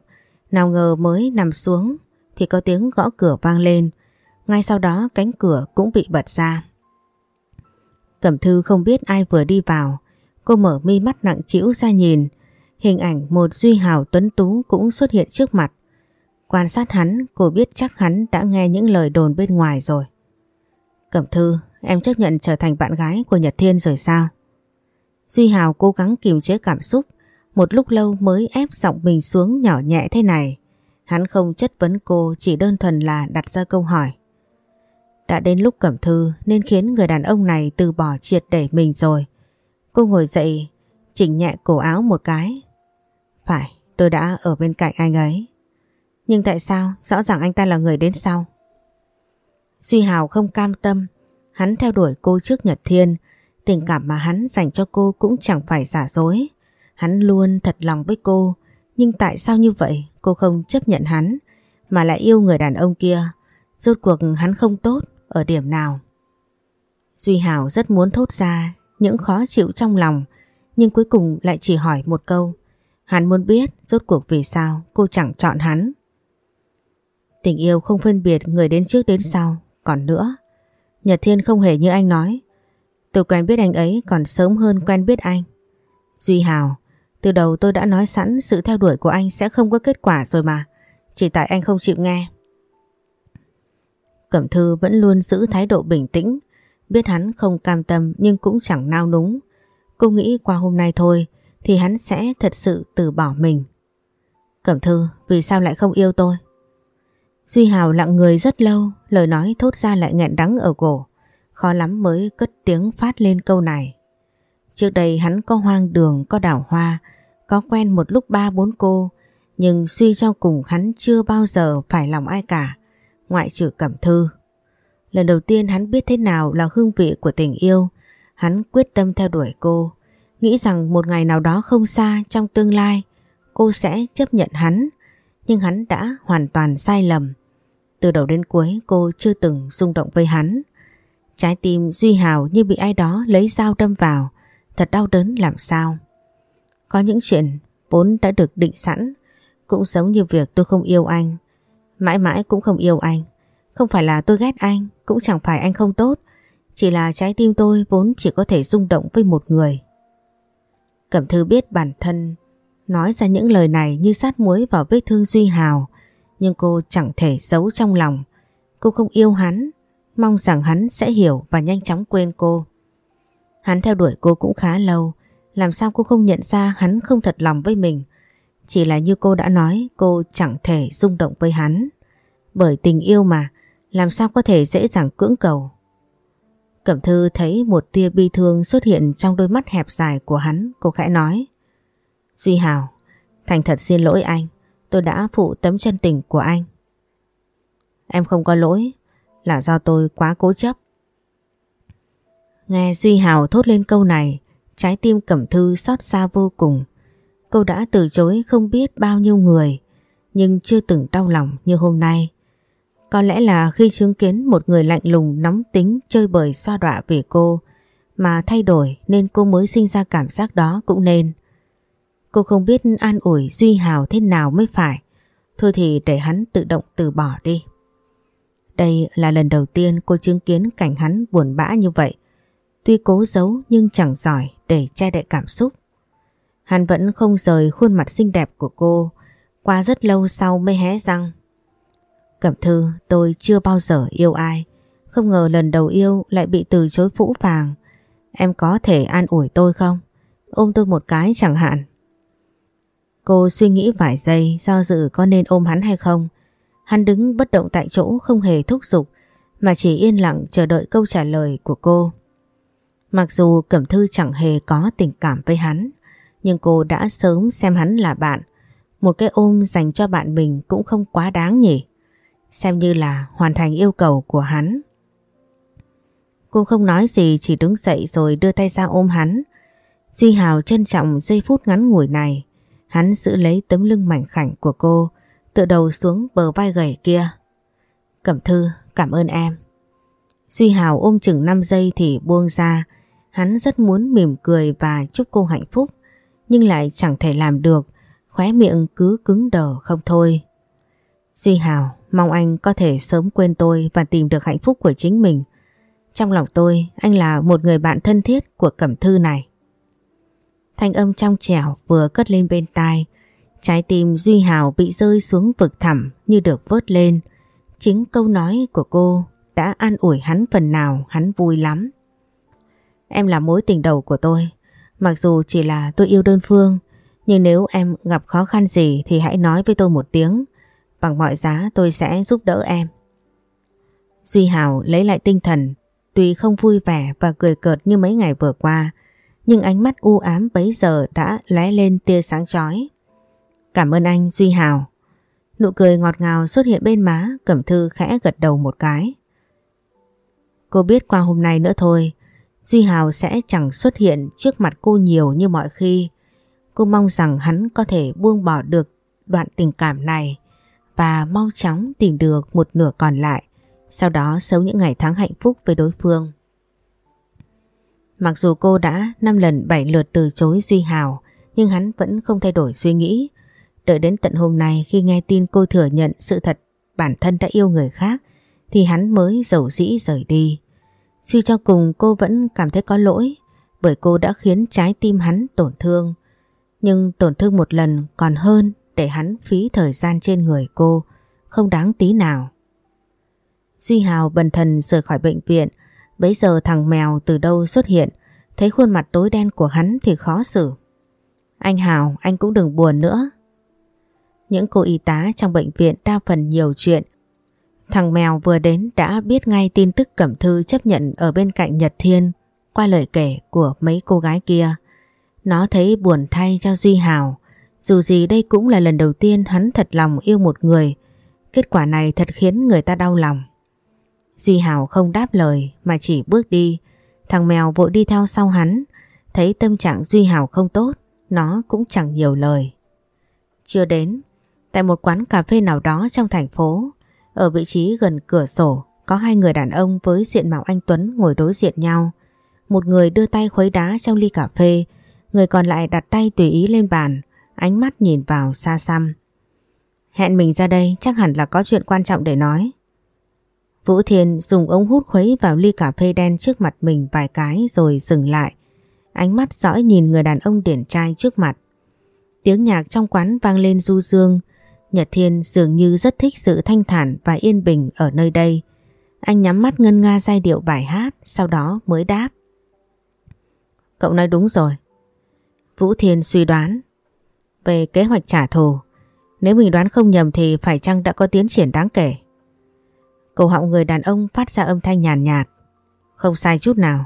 nào ngờ mới nằm xuống thì có tiếng gõ cửa vang lên, ngay sau đó cánh cửa cũng bị bật ra. Cẩm Thư không biết ai vừa đi vào, cô mở mi mắt nặng trĩu ra nhìn, hình ảnh một Duy Hào tuấn tú cũng xuất hiện trước mặt. Quan sát hắn, cô biết chắc hắn đã nghe những lời đồn bên ngoài rồi. Cẩm Thư, em chấp nhận trở thành bạn gái của Nhật Thiên rồi sao? Duy Hào cố gắng kiềm chế cảm xúc, một lúc lâu mới ép giọng mình xuống nhỏ nhẹ thế này. Hắn không chất vấn cô chỉ đơn thuần là đặt ra câu hỏi. Đã đến lúc Cẩm Thư nên khiến người đàn ông này từ bỏ triệt để mình rồi. Cô ngồi dậy, chỉnh nhẹ cổ áo một cái. Phải, tôi đã ở bên cạnh anh ấy. Nhưng tại sao rõ ràng anh ta là người đến sau? Duy Hào không cam tâm, hắn theo đuổi cô trước Nhật Thiên, tình cảm mà hắn dành cho cô cũng chẳng phải giả dối. Hắn luôn thật lòng với cô, Nhưng tại sao như vậy cô không chấp nhận hắn mà lại yêu người đàn ông kia? Rốt cuộc hắn không tốt ở điểm nào? Duy Hảo rất muốn thốt ra những khó chịu trong lòng nhưng cuối cùng lại chỉ hỏi một câu. Hắn muốn biết rốt cuộc vì sao cô chẳng chọn hắn. Tình yêu không phân biệt người đến trước đến sau. Còn nữa, Nhật Thiên không hề như anh nói. Tôi quen biết anh ấy còn sớm hơn quen biết anh. Duy Hào, từ đầu tôi đã nói sẵn sự theo đuổi của anh sẽ không có kết quả rồi mà. Chỉ tại anh không chịu nghe. Cẩm Thư vẫn luôn giữ thái độ bình tĩnh. Biết hắn không cam tâm nhưng cũng chẳng nao núng. Cô nghĩ qua hôm nay thôi thì hắn sẽ thật sự từ bỏ mình. Cẩm Thư, vì sao lại không yêu tôi? Duy Hào lặng người rất lâu, lời nói thốt ra lại nghẹn đắng ở cổ. Khó lắm mới cất tiếng phát lên câu này. Trước đây hắn có hoang đường, có đảo hoa, có quen một lúc ba bốn cô, nhưng suy cho cùng hắn chưa bao giờ phải lòng ai cả, ngoại trừ Cẩm Thư. Lần đầu tiên hắn biết thế nào là hương vị của tình yêu, hắn quyết tâm theo đuổi cô, nghĩ rằng một ngày nào đó không xa trong tương lai, cô sẽ chấp nhận hắn, nhưng hắn đã hoàn toàn sai lầm. Từ đầu đến cuối cô chưa từng rung động với hắn. Trái tim Duy Hào như bị ai đó lấy dao đâm vào, thật đau đớn làm sao. Có những chuyện vốn đã được định sẵn, cũng giống như việc tôi không yêu anh. Mãi mãi cũng không yêu anh. Không phải là tôi ghét anh, cũng chẳng phải anh không tốt. Chỉ là trái tim tôi vốn chỉ có thể rung động với một người. Cẩm thư biết bản thân nói ra những lời này như sát muối vào vết thương Duy Hào. Nhưng cô chẳng thể giấu trong lòng. Cô không yêu hắn, mong rằng hắn sẽ hiểu và nhanh chóng quên cô. Hắn theo đuổi cô cũng khá lâu, làm sao cô không nhận ra hắn không thật lòng với mình. Chỉ là như cô đã nói, cô chẳng thể rung động với hắn. Bởi tình yêu mà, làm sao có thể dễ dàng cưỡng cầu. Cẩm thư thấy một tia bi thương xuất hiện trong đôi mắt hẹp dài của hắn, cô khẽ nói. Duy Hào, thành thật xin lỗi anh. Tôi đã phụ tấm chân tình của anh. Em không có lỗi, là do tôi quá cố chấp. Nghe Duy Hào thốt lên câu này, trái tim Cẩm Thư xót xa vô cùng. Cô đã từ chối không biết bao nhiêu người, nhưng chưa từng đau lòng như hôm nay. Có lẽ là khi chứng kiến một người lạnh lùng nóng tính chơi bời xoa đọa về cô mà thay đổi nên cô mới sinh ra cảm giác đó cũng nên. Cô không biết an ủi Duy Hào thế nào mới phải. Thôi thì để hắn tự động từ bỏ đi. Đây là lần đầu tiên cô chứng kiến cảnh hắn buồn bã như vậy. Tuy cố giấu nhưng chẳng giỏi để che đậy cảm xúc. Hắn vẫn không rời khuôn mặt xinh đẹp của cô. Qua rất lâu sau mới hé răng. Cẩm thư, tôi chưa bao giờ yêu ai. Không ngờ lần đầu yêu lại bị từ chối phũ phàng. Em có thể an ủi tôi không? Ôm tôi một cái chẳng hạn. Cô suy nghĩ vài giây do dự có nên ôm hắn hay không. Hắn đứng bất động tại chỗ không hề thúc giục, mà chỉ yên lặng chờ đợi câu trả lời của cô. Mặc dù Cẩm Thư chẳng hề có tình cảm với hắn nhưng cô đã sớm xem hắn là bạn. Một cái ôm dành cho bạn mình cũng không quá đáng nhỉ. Xem như là hoàn thành yêu cầu của hắn. Cô không nói gì chỉ đứng dậy rồi đưa tay ra ôm hắn. Duy Hào trân trọng giây phút ngắn ngủi này. Hắn giữ lấy tấm lưng mảnh khảnh của cô, tựa đầu xuống bờ vai gầy kia. Cẩm thư, cảm ơn em. Duy Hào ôm chừng 5 giây thì buông ra. Hắn rất muốn mỉm cười và chúc cô hạnh phúc, nhưng lại chẳng thể làm được, khóe miệng cứ cứng đờ không thôi. Duy Hào, mong anh có thể sớm quên tôi và tìm được hạnh phúc của chính mình. Trong lòng tôi, anh là một người bạn thân thiết của Cẩm Thư này. Thanh âm trong trẻo vừa cất lên bên tai. Trái tim Duy Hào bị rơi xuống vực thẳm như được vớt lên. Chính câu nói của cô đã an ủi hắn phần nào hắn vui lắm. Em là mối tình đầu của tôi. Mặc dù chỉ là tôi yêu đơn phương, nhưng nếu em gặp khó khăn gì thì hãy nói với tôi một tiếng. Bằng mọi giá tôi sẽ giúp đỡ em. Duy Hào lấy lại tinh thần, tuy không vui vẻ và cười cợt như mấy ngày vừa qua, nhưng ánh mắt u ám bấy giờ đã lóe lên tia sáng chói. Cảm ơn anh Duy Hào. Nụ cười ngọt ngào xuất hiện bên má, Cẩm Thư khẽ gật đầu một cái. Cô biết qua hôm nay nữa thôi, Duy Hào sẽ chẳng xuất hiện trước mặt cô nhiều như mọi khi. Cô mong rằng hắn có thể buông bỏ được đoạn tình cảm này và mau chóng tìm được một nửa còn lại, sau đó sống những ngày tháng hạnh phúc với đối phương. Mặc dù cô đã 5 lần 7 lượt từ chối Duy Hào, nhưng hắn vẫn không thay đổi suy nghĩ. Đợi đến tận hôm nay khi nghe tin cô thừa nhận sự thật bản thân đã yêu người khác, thì hắn mới giàu dĩ rời đi. Suy cho cùng cô vẫn cảm thấy có lỗi, bởi cô đã khiến trái tim hắn tổn thương. Nhưng tổn thương một lần còn hơn để hắn phí thời gian trên người cô, không đáng tí nào. Duy Hào bần thần rời khỏi bệnh viện, bấy giờ thằng mèo từ đâu xuất hiện, thấy khuôn mặt tối đen của hắn thì khó xử. Anh Hào, anh cũng đừng buồn nữa. Những cô y tá trong bệnh viện đa phần nhiều chuyện. Thằng mèo vừa đến đã biết ngay tin tức Cẩm Thư chấp nhận ở bên cạnh Nhật Thiên qua lời kể của mấy cô gái kia. Nó thấy buồn thay cho Duy Hào, dù gì đây cũng là lần đầu tiên hắn thật lòng yêu một người. Kết quả này thật khiến người ta đau lòng. Duy Hào không đáp lời mà chỉ bước đi. Thằng mèo vội đi theo sau hắn. Thấy tâm trạng Duy Hào không tốt, nó cũng chẳng nhiều lời. Chưa đến, tại một quán cà phê nào đó trong thành phố, ở vị trí gần cửa sổ, có hai người đàn ông với diện mạo anh Tuấn ngồi đối diện nhau. Một người đưa tay khuấy đá trong ly cà phê, người còn lại đặt tay tùy ý lên bàn, ánh mắt nhìn vào xa xăm. Hẹn mình ra đây chắc hẳn là có chuyện quan trọng để nói. Vũ Thiên dùng ống hút khuấy vào ly cà phê đen trước mặt mình vài cái rồi dừng lại. Ánh mắt dõi nhìn người đàn ông điển trai trước mặt. Tiếng nhạc trong quán vang lên du dương. Nhật Thiên dường như rất thích sự thanh thản và yên bình ở nơi đây. Anh nhắm mắt ngân nga giai điệu bài hát, sau đó mới đáp. Cậu nói đúng rồi. Vũ Thiên suy đoán về kế hoạch trả thù. Nếu mình đoán không nhầm thì phải chăng đã có tiến triển đáng kể. Cổ họng người đàn ông phát ra âm thanh nhàn nhạt, nhạt. Không sai chút nào.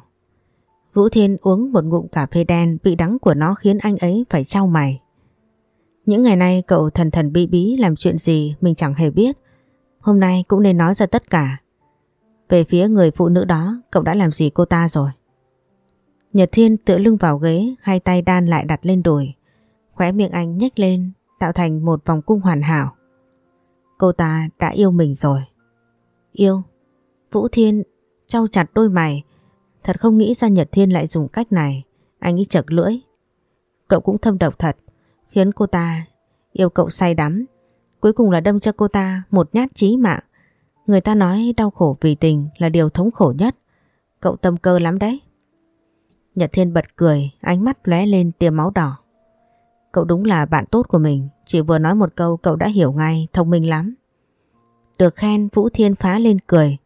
Vũ Thiên uống một ngụm cà phê đen vị đắng của nó khiến anh ấy phải trao mày. Những ngày nay cậu thần thần bí bí làm chuyện gì mình chẳng hề biết. Hôm nay cũng nên nói ra tất cả. Về phía người phụ nữ đó, cậu đã làm gì cô ta rồi? Nhật Thiên tựa lưng vào ghế, hai tay đan lại đặt lên đùi. Khóe miệng anh nhếch lên, tạo thành một vòng cung hoàn hảo. Cô ta đã yêu mình rồi. Yêu? Vũ Thiên trao chặt đôi mày. Thật không nghĩ ra Nhật Thiên lại dùng cách này. Anh ấy chật lưỡi. Cậu cũng thâm độc thật. Khiến cô ta yêu cậu say đắm. Cuối cùng là đâm cho cô ta một nhát chí mạng. Người ta nói đau khổ vì tình là điều thống khổ nhất. Cậu tâm cơ lắm đấy. Nhật Thiên bật cười, ánh mắt lóe lên tia máu đỏ. Cậu đúng là bạn tốt của mình, chỉ vừa nói một câu cậu đã hiểu ngay, thông minh lắm. Được khen Vũ Thiên phá lên cười.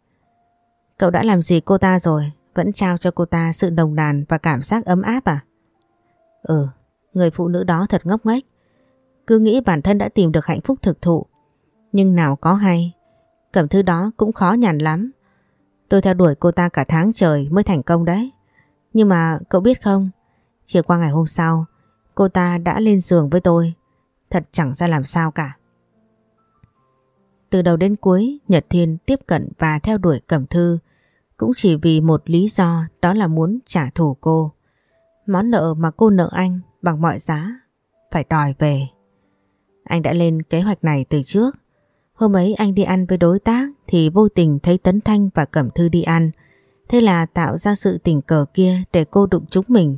Cậu đã làm gì cô ta rồi, vẫn trao cho cô ta sự đồng đàn và cảm giác ấm áp à? Ừ, người phụ nữ đó thật ngốc nghếch. Cứ nghĩ bản thân đã tìm được hạnh phúc thực thụ. Nhưng nào có hay, cẩm thư đó cũng khó nhằn lắm. Tôi theo đuổi cô ta cả tháng trời mới thành công đấy. Nhưng mà cậu biết không, chiều qua ngày hôm sau, cô ta đã lên giường với tôi. Thật chẳng ra làm sao cả. Từ đầu đến cuối, Nhật Thiên tiếp cận và theo đuổi Cẩm Thư cũng chỉ vì một lý do đó là muốn trả thù cô. Món nợ mà cô nợ anh bằng mọi giá phải đòi về. Anh đã lên kế hoạch này từ trước. Hôm ấy anh đi ăn với đối tác thì vô tình thấy Tấn Thanh và Cẩm Thư đi ăn. Thế là tạo ra sự tình cờ kia để cô đụng chúng mình.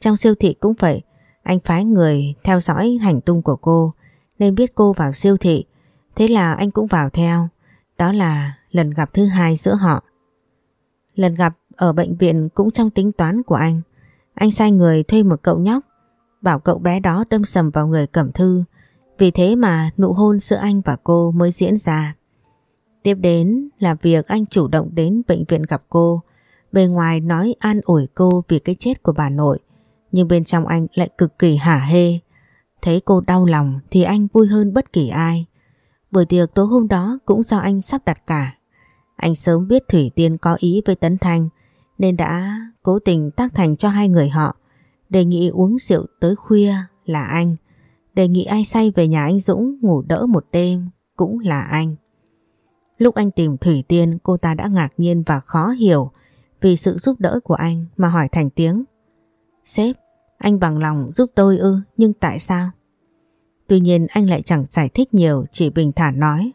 Trong siêu thị cũng vậy, anh phái người theo dõi hành tung của cô nên biết cô vào siêu thị. Thế là anh cũng vào theo. Đó là lần gặp thứ hai giữa họ. Lần gặp ở bệnh viện cũng trong tính toán của anh. Anh sai người thuê một cậu nhóc bảo cậu bé đó đâm sầm vào người Cẩm Thư. Vì thế mà nụ hôn giữa anh và cô mới diễn ra. Tiếp đến là việc anh chủ động đến bệnh viện gặp cô. Bề ngoài nói an ủi cô vì cái chết của bà nội. Nhưng bên trong anh lại cực kỳ hả hê. Thấy cô đau lòng thì anh vui hơn bất kỳ ai. Buổi tiệc tối hôm đó cũng do anh sắp đặt cả. Anh sớm biết Thủy Tiên có ý với Tấn Thanh, nên đã cố tình tác thành cho hai người họ. Đề nghị uống rượu tới khuya là anh. Đề nghị ai say về nhà anh Dũng ngủ đỡ một đêm cũng là anh. Lúc anh tìm Thủy Tiên cô ta đã ngạc nhiên và khó hiểu vì sự giúp đỡ của anh mà hỏi thành tiếng. Sếp, Anh bằng lòng giúp tôi ư, nhưng tại sao? Tuy nhiên anh lại chẳng giải thích nhiều, chỉ bình thản nói.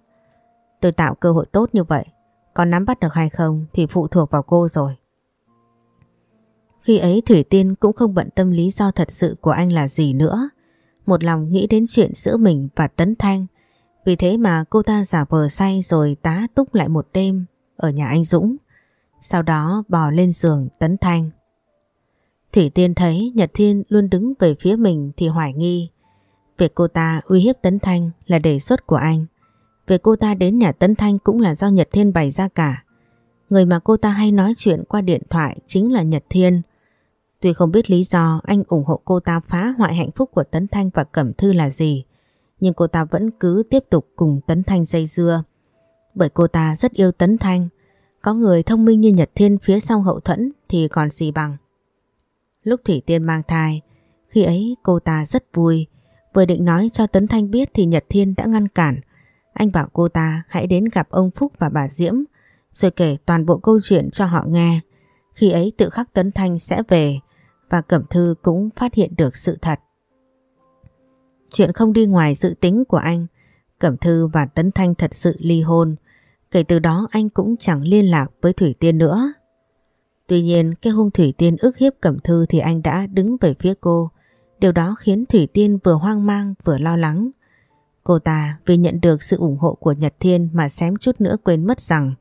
Tôi tạo cơ hội tốt như vậy, còn nắm bắt được hay không thì phụ thuộc vào cô rồi. Khi ấy Thủy Tiên cũng không bận tâm lý do thật sự của anh là gì nữa. Một lòng nghĩ đến chuyện giữa mình và Tấn Thanh. Vì thế mà cô ta giả vờ say rồi tá túc lại một đêm ở nhà anh Dũng. Sau đó bò lên giường Tấn Thanh. Thủy Tiên thấy Nhật Thiên luôn đứng về phía mình thì hoài nghi. Việc cô ta uy hiếp Tấn Thanh là đề xuất của anh. Việc cô ta đến nhà Tấn Thanh cũng là do Nhật Thiên bày ra cả. Người mà cô ta hay nói chuyện qua điện thoại chính là Nhật Thiên. Tuy không biết lý do anh ủng hộ cô ta phá hoại hạnh phúc của Tấn Thanh và Cẩm Thư là gì, nhưng cô ta vẫn cứ tiếp tục cùng Tấn Thanh dây dưa. Bởi cô ta rất yêu Tấn Thanh, có người thông minh như Nhật Thiên phía sau hậu thuẫn thì còn gì bằng. Lúc Thủy Tiên mang thai, khi ấy cô ta rất vui, vừa định nói cho Tấn Thanh biết thì Nhật Thiên đã ngăn cản. Anh bảo cô ta hãy đến gặp ông Phúc và bà Diễm, rồi kể toàn bộ câu chuyện cho họ nghe. Khi ấy tự khắc Tấn Thanh sẽ về, và Cẩm Thư cũng phát hiện được sự thật. Chuyện không đi ngoài dự tính của anh, Cẩm Thư và Tấn Thanh thật sự ly hôn. Kể từ đó anh cũng chẳng liên lạc với Thủy Tiên nữa. Tuy nhiên cái hôm Thủy Tiên ức hiếp Cẩm Thư thì anh đã đứng về phía cô. Điều đó khiến Thủy Tiên vừa hoang mang vừa lo lắng. Cô ta vì nhận được sự ủng hộ của Nhật Thiên mà xém chút nữa quên mất rằng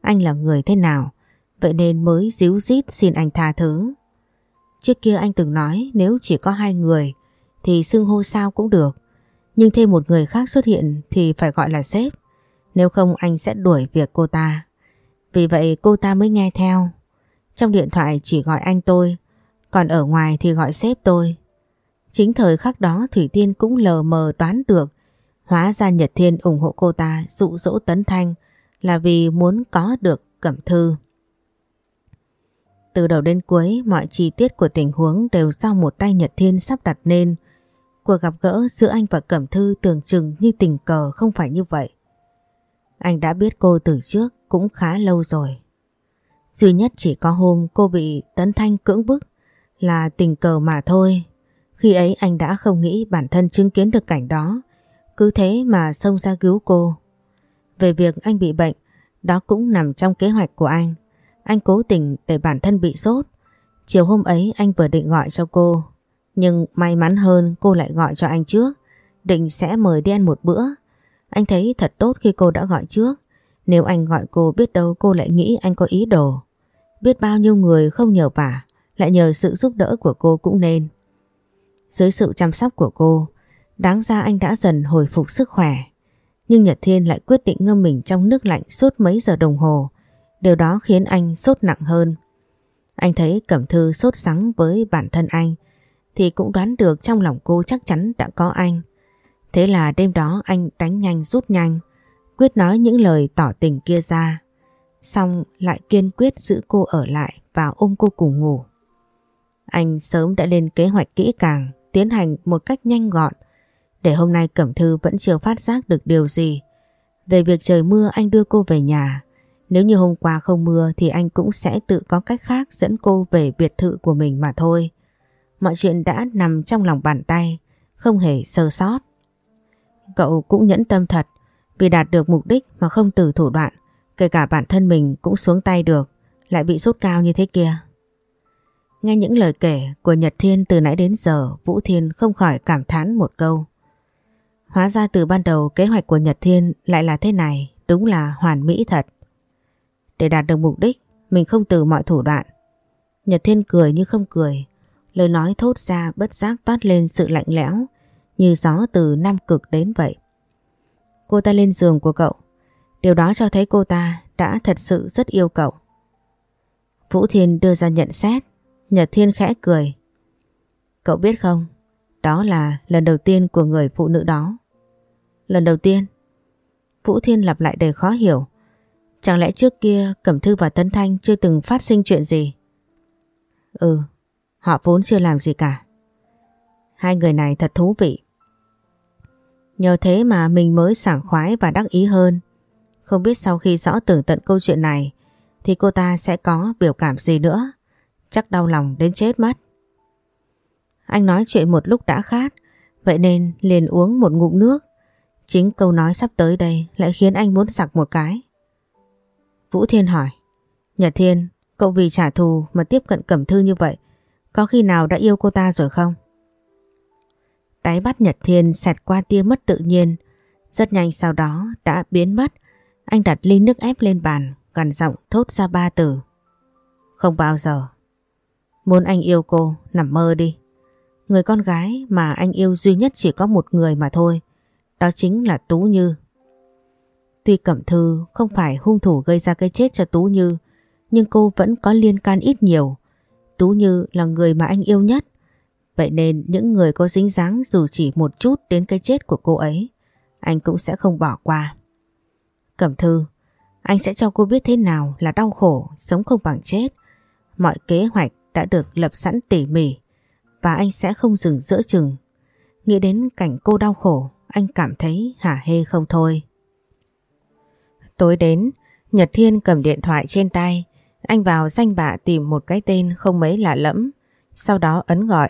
anh là người thế nào. Vậy nên mới díu dít xin anh tha thứ. Trước kia anh từng nói nếu chỉ có hai người thì xưng hô sao cũng được. Nhưng thêm một người khác xuất hiện thì phải gọi là sếp. Nếu không anh sẽ đuổi việc cô ta. Vì vậy cô ta mới nghe theo. Trong điện thoại chỉ gọi anh tôi, còn ở ngoài thì gọi sếp tôi. Chính thời khắc đó Thủy Tiên cũng lờ mờ đoán được Hóa ra Nhật Thiên ủng hộ cô ta dụ dỗ Tấn Thanh là vì muốn có được Cẩm Thư. Từ đầu đến cuối, mọi chi tiết của tình huống đều do một tay Nhật Thiên sắp đặt nên. Cuộc gặp gỡ giữa anh và Cẩm Thư tưởng chừng như tình cờ không phải như vậy. Anh đã biết cô từ trước cũng khá lâu rồi. Duy nhất chỉ có hôm cô bị Tấn Thanh cưỡng bức là tình cờ mà thôi. Khi ấy anh đã không nghĩ bản thân chứng kiến được cảnh đó. Cứ thế mà xông ra cứu cô. Về việc anh bị bệnh, đó cũng nằm trong kế hoạch của anh. Anh cố tình để bản thân bị sốt. Chiều hôm ấy anh vừa định gọi cho cô. Nhưng may mắn hơn cô lại gọi cho anh trước. Định sẽ mời đi ăn một bữa. Anh thấy thật tốt khi cô đã gọi trước. Nếu anh gọi cô biết đâu cô lại nghĩ anh có ý đồ. Biết bao nhiêu người không nhờ vả, lại nhờ sự giúp đỡ của cô cũng nên. Dưới sự chăm sóc của cô, đáng ra anh đã dần hồi phục sức khỏe. Nhưng Nhật Thiên lại quyết định ngâm mình trong nước lạnh suốt mấy giờ đồng hồ Điều đó khiến anh sốt nặng hơn. Anh thấy Cẩm Thư sốt sắng với bản thân anh thì cũng đoán được trong lòng cô chắc chắn đã có anh. Thế là đêm đó anh đánh nhanh rút nhanh, quyết nói những lời tỏ tình kia ra. Xong lại kiên quyết giữ cô ở lại và ôm cô cùng ngủ. Anh sớm đã lên kế hoạch kỹ càng, tiến hành một cách nhanh gọn. Để hôm nay Cẩm Thư vẫn chưa phát giác được điều gì. Về việc trời mưa anh đưa cô về nhà nếu như hôm qua không mưa thì anh cũng sẽ tự có cách khác dẫn cô về biệt thự của mình mà thôi. Mọi chuyện đã nằm trong lòng bàn tay, không hề sơ sót. Cậu cũng nhẫn tâm thật vì đạt được mục đích mà không từ thủ đoạn, kể cả bản thân mình cũng xuống tay được, lại bị sốt cao như thế kia. Nghe những lời kể của Nhật Thiên từ nãy đến giờ, Vũ Thiên không khỏi cảm thán một câu. Hóa ra từ ban đầu kế hoạch của Nhật Thiên lại là thế này, đúng là hoàn mỹ thật. Để đạt được mục đích, mình không từ mọi thủ đoạn. Nhật Thiên cười như không cười, lời nói thốt ra bất giác toát lên sự lạnh lẽo, như gió từ Nam Cực đến vậy. Cô ta lên giường của cậu, điều đó cho thấy cô ta đã thật sự rất yêu cậu. Vũ Thiên đưa ra nhận xét, Nhật Thiên khẽ cười. Cậu biết không, đó là lần đầu tiên của người phụ nữ đó. Lần đầu tiên? Vũ Thiên lặp lại đầy khó hiểu. Chẳng lẽ trước kia Cẩm Thư và Tấn Thanh chưa từng phát sinh chuyện gì? Ừ, họ vốn chưa làm gì cả. Hai người này thật thú vị. Nhờ thế mà mình mới sảng khoái và đắc ý hơn. Không biết sau khi rõ tường tận câu chuyện này thì cô ta sẽ có biểu cảm gì nữa. Chắc đau lòng đến chết mất. Anh nói chuyện một lúc đã khát, vậy nên liền uống một ngụm nước. Chính câu nói sắp tới đây lại khiến anh muốn sặc một cái. Vũ Thiên hỏi, Nhật Thiên, cậu vì trả thù mà tiếp cận Cẩm Thư như vậy, có khi nào đã yêu cô ta rồi không? Đáy bắt Nhật Thiên xẹt qua tia mất tự nhiên, rất nhanh sau đó đã biến mất. Anh đặt ly nước ép lên bàn, gần giọng thốt ra ba từ. Không bao giờ. Muốn anh yêu cô, nằm mơ đi. Người con gái mà anh yêu duy nhất chỉ có một người mà thôi. Đó chính là Tú Như. Tuy Cẩm Thư không phải hung thủ gây ra cái chết cho Tú Như, nhưng cô vẫn có liên can ít nhiều. Tú Như là người mà anh yêu nhất. Vậy nên những người có dính dáng dù chỉ một chút đến cái chết của cô ấy, anh cũng sẽ không bỏ qua. Cẩm Thư, anh sẽ cho cô biết thế nào là đau khổ, sống không bằng chết. Mọi kế hoạch đã được lập sẵn tỉ mỉ và anh sẽ không dừng giữa chừng. Nghĩ đến cảnh cô đau khổ, anh cảm thấy hả hê không thôi. Tối đến, Nhật Thiên cầm điện thoại trên tay, anh vào danh bạ tìm một cái tên không mấy lạ lẫm, sau đó ấn gọi.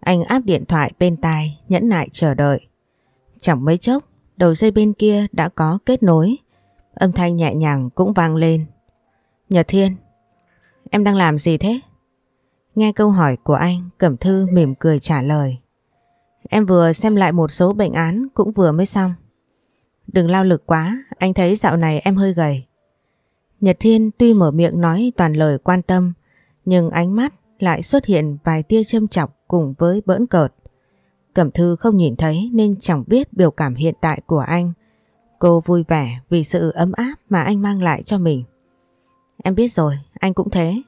Anh áp điện thoại bên tai, nhẫn nại chờ đợi. Chẳng mấy chốc, đầu dây bên kia đã có kết nối. Âm thanh nhẹ nhàng cũng vang lên. Nhật Thiên, em đang làm gì thế? Nghe câu hỏi của anh, Cẩm Thư mỉm cười trả lời. Em vừa xem lại một số bệnh án cũng vừa mới xong. Đừng lao lực quá, anh thấy dạo này em hơi gầy. Nhật Thiên tuy mở miệng nói toàn lời quan tâm, nhưng ánh mắt lại xuất hiện vài tia châm chọc cùng với bỡn cợt. Cẩm Thư không nhìn thấy nên chẳng biết biểu cảm hiện tại của anh. Cô vui vẻ vì sự ấm áp mà anh mang lại cho mình. Em biết rồi, anh cũng thế.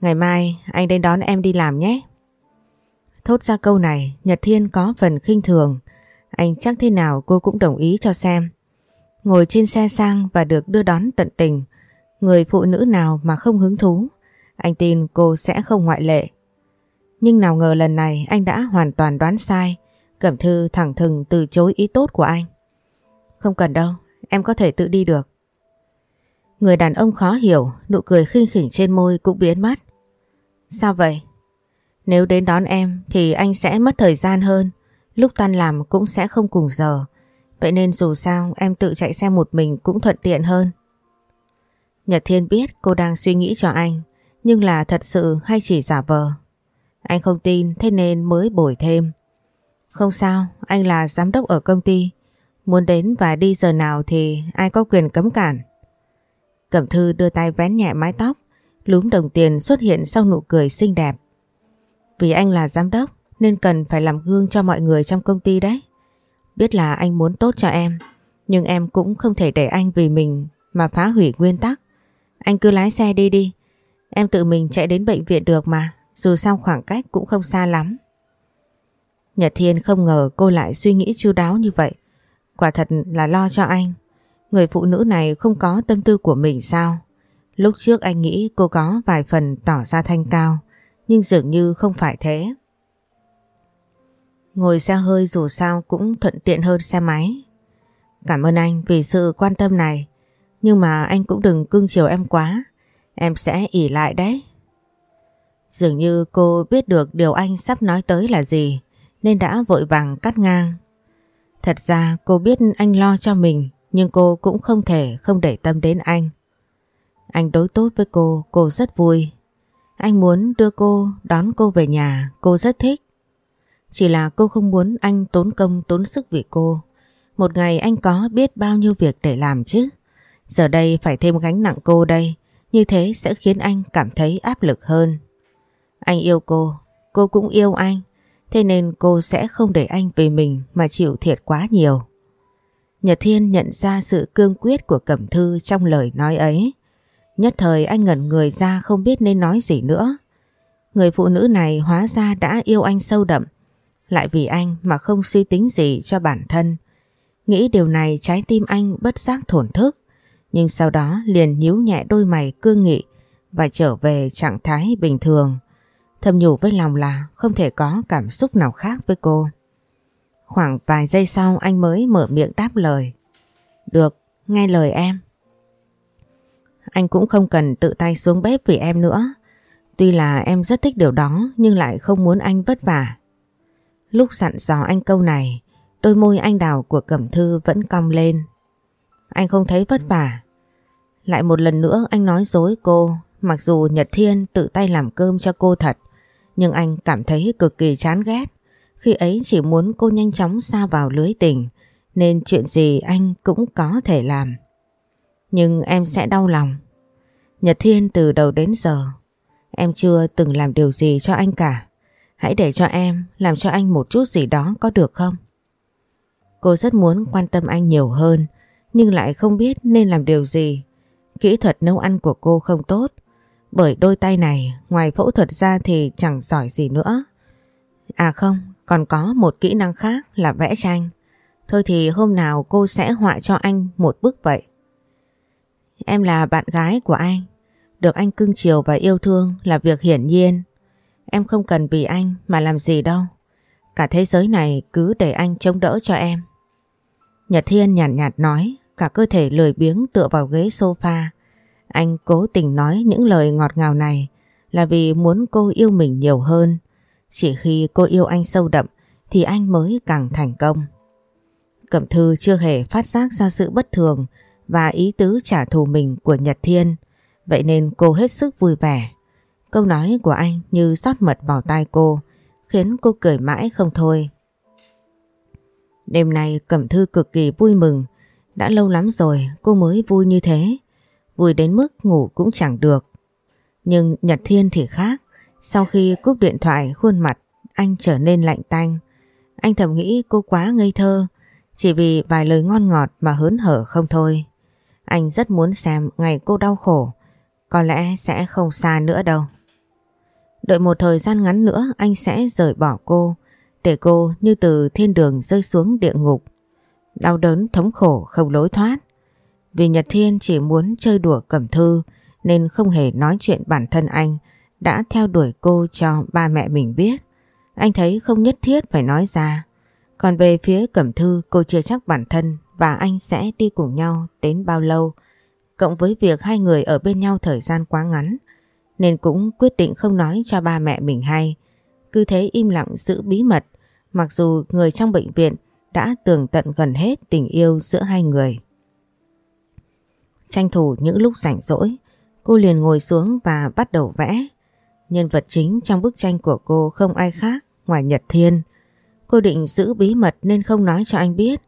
Ngày mai anh đến đón em đi làm nhé. Thốt ra câu này, Nhật Thiên có phần khinh thường. Anh chắc thế nào cô cũng đồng ý cho xem. Ngồi trên xe sang và được đưa đón tận tình. Người phụ nữ nào mà không hứng thú, anh tin cô sẽ không ngoại lệ. Nhưng nào ngờ lần này anh đã hoàn toàn đoán sai. Cẩm Thư thẳng thừng từ chối ý tốt của anh. Không cần đâu, em có thể tự đi được. Người đàn ông khó hiểu, nụ cười khinh khỉnh trên môi cũng biến mất. Sao vậy? Nếu đến đón em thì anh sẽ mất thời gian hơn, lúc tan làm cũng sẽ không cùng giờ. Vậy nên dù sao em tự chạy xe một mình cũng thuận tiện hơn. Nhật Thiên biết cô đang suy nghĩ cho anh, nhưng là thật sự hay chỉ giả vờ. Anh không tin thế nên mới bồi thêm. Không sao, anh là giám đốc ở công ty. Muốn đến và đi giờ nào thì ai có quyền cấm cản. Cẩm Thư đưa tay vén nhẹ mái tóc, lúm đồng tiền xuất hiện sau nụ cười xinh đẹp. Vì anh là giám đốc nên cần phải làm gương cho mọi người trong công ty đấy. Biết là anh muốn tốt cho em, nhưng em cũng không thể để anh vì mình mà phá hủy nguyên tắc. Anh cứ lái xe đi đi, em tự mình chạy đến bệnh viện được mà, dù sao khoảng cách cũng không xa lắm. Nhật Thiên không ngờ cô lại suy nghĩ chu đáo như vậy. Quả thật là lo cho anh. Người phụ nữ này không có tâm tư của mình sao? Lúc trước anh nghĩ cô có vài phần tỏ ra thanh cao, nhưng dường như không phải thế. Ngồi xe hơi dù sao cũng thuận tiện hơn xe máy. Cảm ơn anh vì sự quan tâm này, nhưng mà anh cũng đừng cưng chiều em quá, em sẽ ỉ lại đấy. Dường như cô biết được điều anh sắp nói tới là gì, nên đã vội vàng cắt ngang. Thật ra cô biết anh lo cho mình, nhưng cô cũng không thể không để tâm đến anh. Anh đối tốt với cô, cô rất vui. Anh muốn đưa cô, đón cô về nhà, cô rất thích. Chỉ là cô không muốn anh tốn công tốn sức vì cô. Một ngày anh có biết bao nhiêu việc để làm chứ. Giờ đây phải thêm gánh nặng cô đây, như thế sẽ khiến anh cảm thấy áp lực hơn. Anh yêu cô, cô cũng yêu anh, thế nên cô sẽ không để anh vì mình mà chịu thiệt quá nhiều. Nhật Thiên nhận ra sự cương quyết của Cẩm Thư trong lời nói ấy. Nhất thời anh ngẩn người ra không biết nên nói gì nữa. Người phụ nữ này hóa ra đã yêu anh sâu đậm, lại vì anh mà không suy tính gì cho bản thân. Nghĩ điều này trái tim anh bất giác thổn thức, nhưng sau đó liền nhíu nhẹ đôi mày cương nghị và trở về trạng thái bình thường. Thầm nhủ với lòng là không thể có cảm xúc nào khác với cô. Khoảng vài giây sau anh mới mở miệng đáp lời. Được, nghe lời em. Anh cũng không cần tự tay xuống bếp vì em nữa. Tuy là em rất thích điều đó nhưng lại không muốn anh vất vả. Lúc dặn dò anh câu này, đôi môi anh đào của Cẩm Thư vẫn cong lên. Anh không thấy vất vả. Lại một lần nữa anh nói dối cô, mặc dù Nhật Thiên tự tay làm cơm cho cô thật, nhưng anh cảm thấy cực kỳ chán ghét. Khi ấy chỉ muốn cô nhanh chóng xa vào lưới tình, nên chuyện gì anh cũng có thể làm. Nhưng em sẽ đau lòng. Nhật Thiên từ đầu đến giờ, em chưa từng làm điều gì cho anh cả. Hãy để cho em làm cho anh một chút gì đó có được không? Cô rất muốn quan tâm anh nhiều hơn, nhưng lại không biết nên làm điều gì. Kỹ thuật nấu ăn của cô không tốt, bởi đôi tay này ngoài phẫu thuật ra thì chẳng giỏi gì nữa. À không, còn có một kỹ năng khác là vẽ tranh. Thôi thì hôm nào cô sẽ họa cho anh một bức vậy. Em là bạn gái của anh. Được anh cưng chiều và yêu thương là việc hiển nhiên. Em không cần vì anh mà làm gì đâu. Cả thế giới này cứ để anh chống đỡ cho em. Nhật Thiên nhàn nhạt, nhạt nói, cả cơ thể lười biếng tựa vào ghế sofa. Anh cố tình nói những lời ngọt ngào này là vì muốn cô yêu mình nhiều hơn. Chỉ khi cô yêu anh sâu đậm thì anh mới càng thành công. Cẩm Thư chưa hề phát giác ra sự bất thường và ý tứ trả thù mình của Nhật Thiên. Vậy nên cô hết sức vui vẻ. Câu nói của anh như sót mật vào tai cô, khiến cô cười mãi không thôi. Đêm nay Cẩm Thư cực kỳ vui mừng. Đã lâu lắm rồi cô mới vui như thế. Vui đến mức ngủ cũng chẳng được. Nhưng Nhật Thiên thì khác. Sau khi cúp điện thoại khuôn mặt anh trở nên lạnh tanh. Anh thầm nghĩ cô quá ngây thơ. Chỉ vì vài lời ngon ngọt mà hớn hở không thôi. Anh rất muốn xem ngày cô đau khổ. Có lẽ sẽ không xa nữa đâu. Đợi một thời gian ngắn nữa, anh sẽ rời bỏ cô để cô như từ thiên đường rơi xuống địa ngục. Đau đớn, thống khổ, không lối thoát. Vì Nhật Thiên chỉ muốn chơi đùa cẩm thư, nên không hề nói chuyện bản thân anh, đã theo đuổi cô cho ba mẹ mình biết. Anh thấy không nhất thiết phải nói ra. Còn về phía Cẩm Thư, cô chưa chắc bản thân và anh sẽ đi cùng nhau đến bao lâu. Cộng với việc hai người ở bên nhau thời gian quá ngắn nên cũng quyết định không nói cho ba mẹ mình hay. Cứ thế im lặng giữ bí mật mặc dù người trong bệnh viện đã tường tận gần hết tình yêu giữa hai người. Tranh thủ những lúc rảnh rỗi, cô liền ngồi xuống và bắt đầu vẽ. Nhân vật chính trong bức tranh của cô không ai khác ngoài Nhật Thiên. Cô định giữ bí mật nên không nói cho anh biết,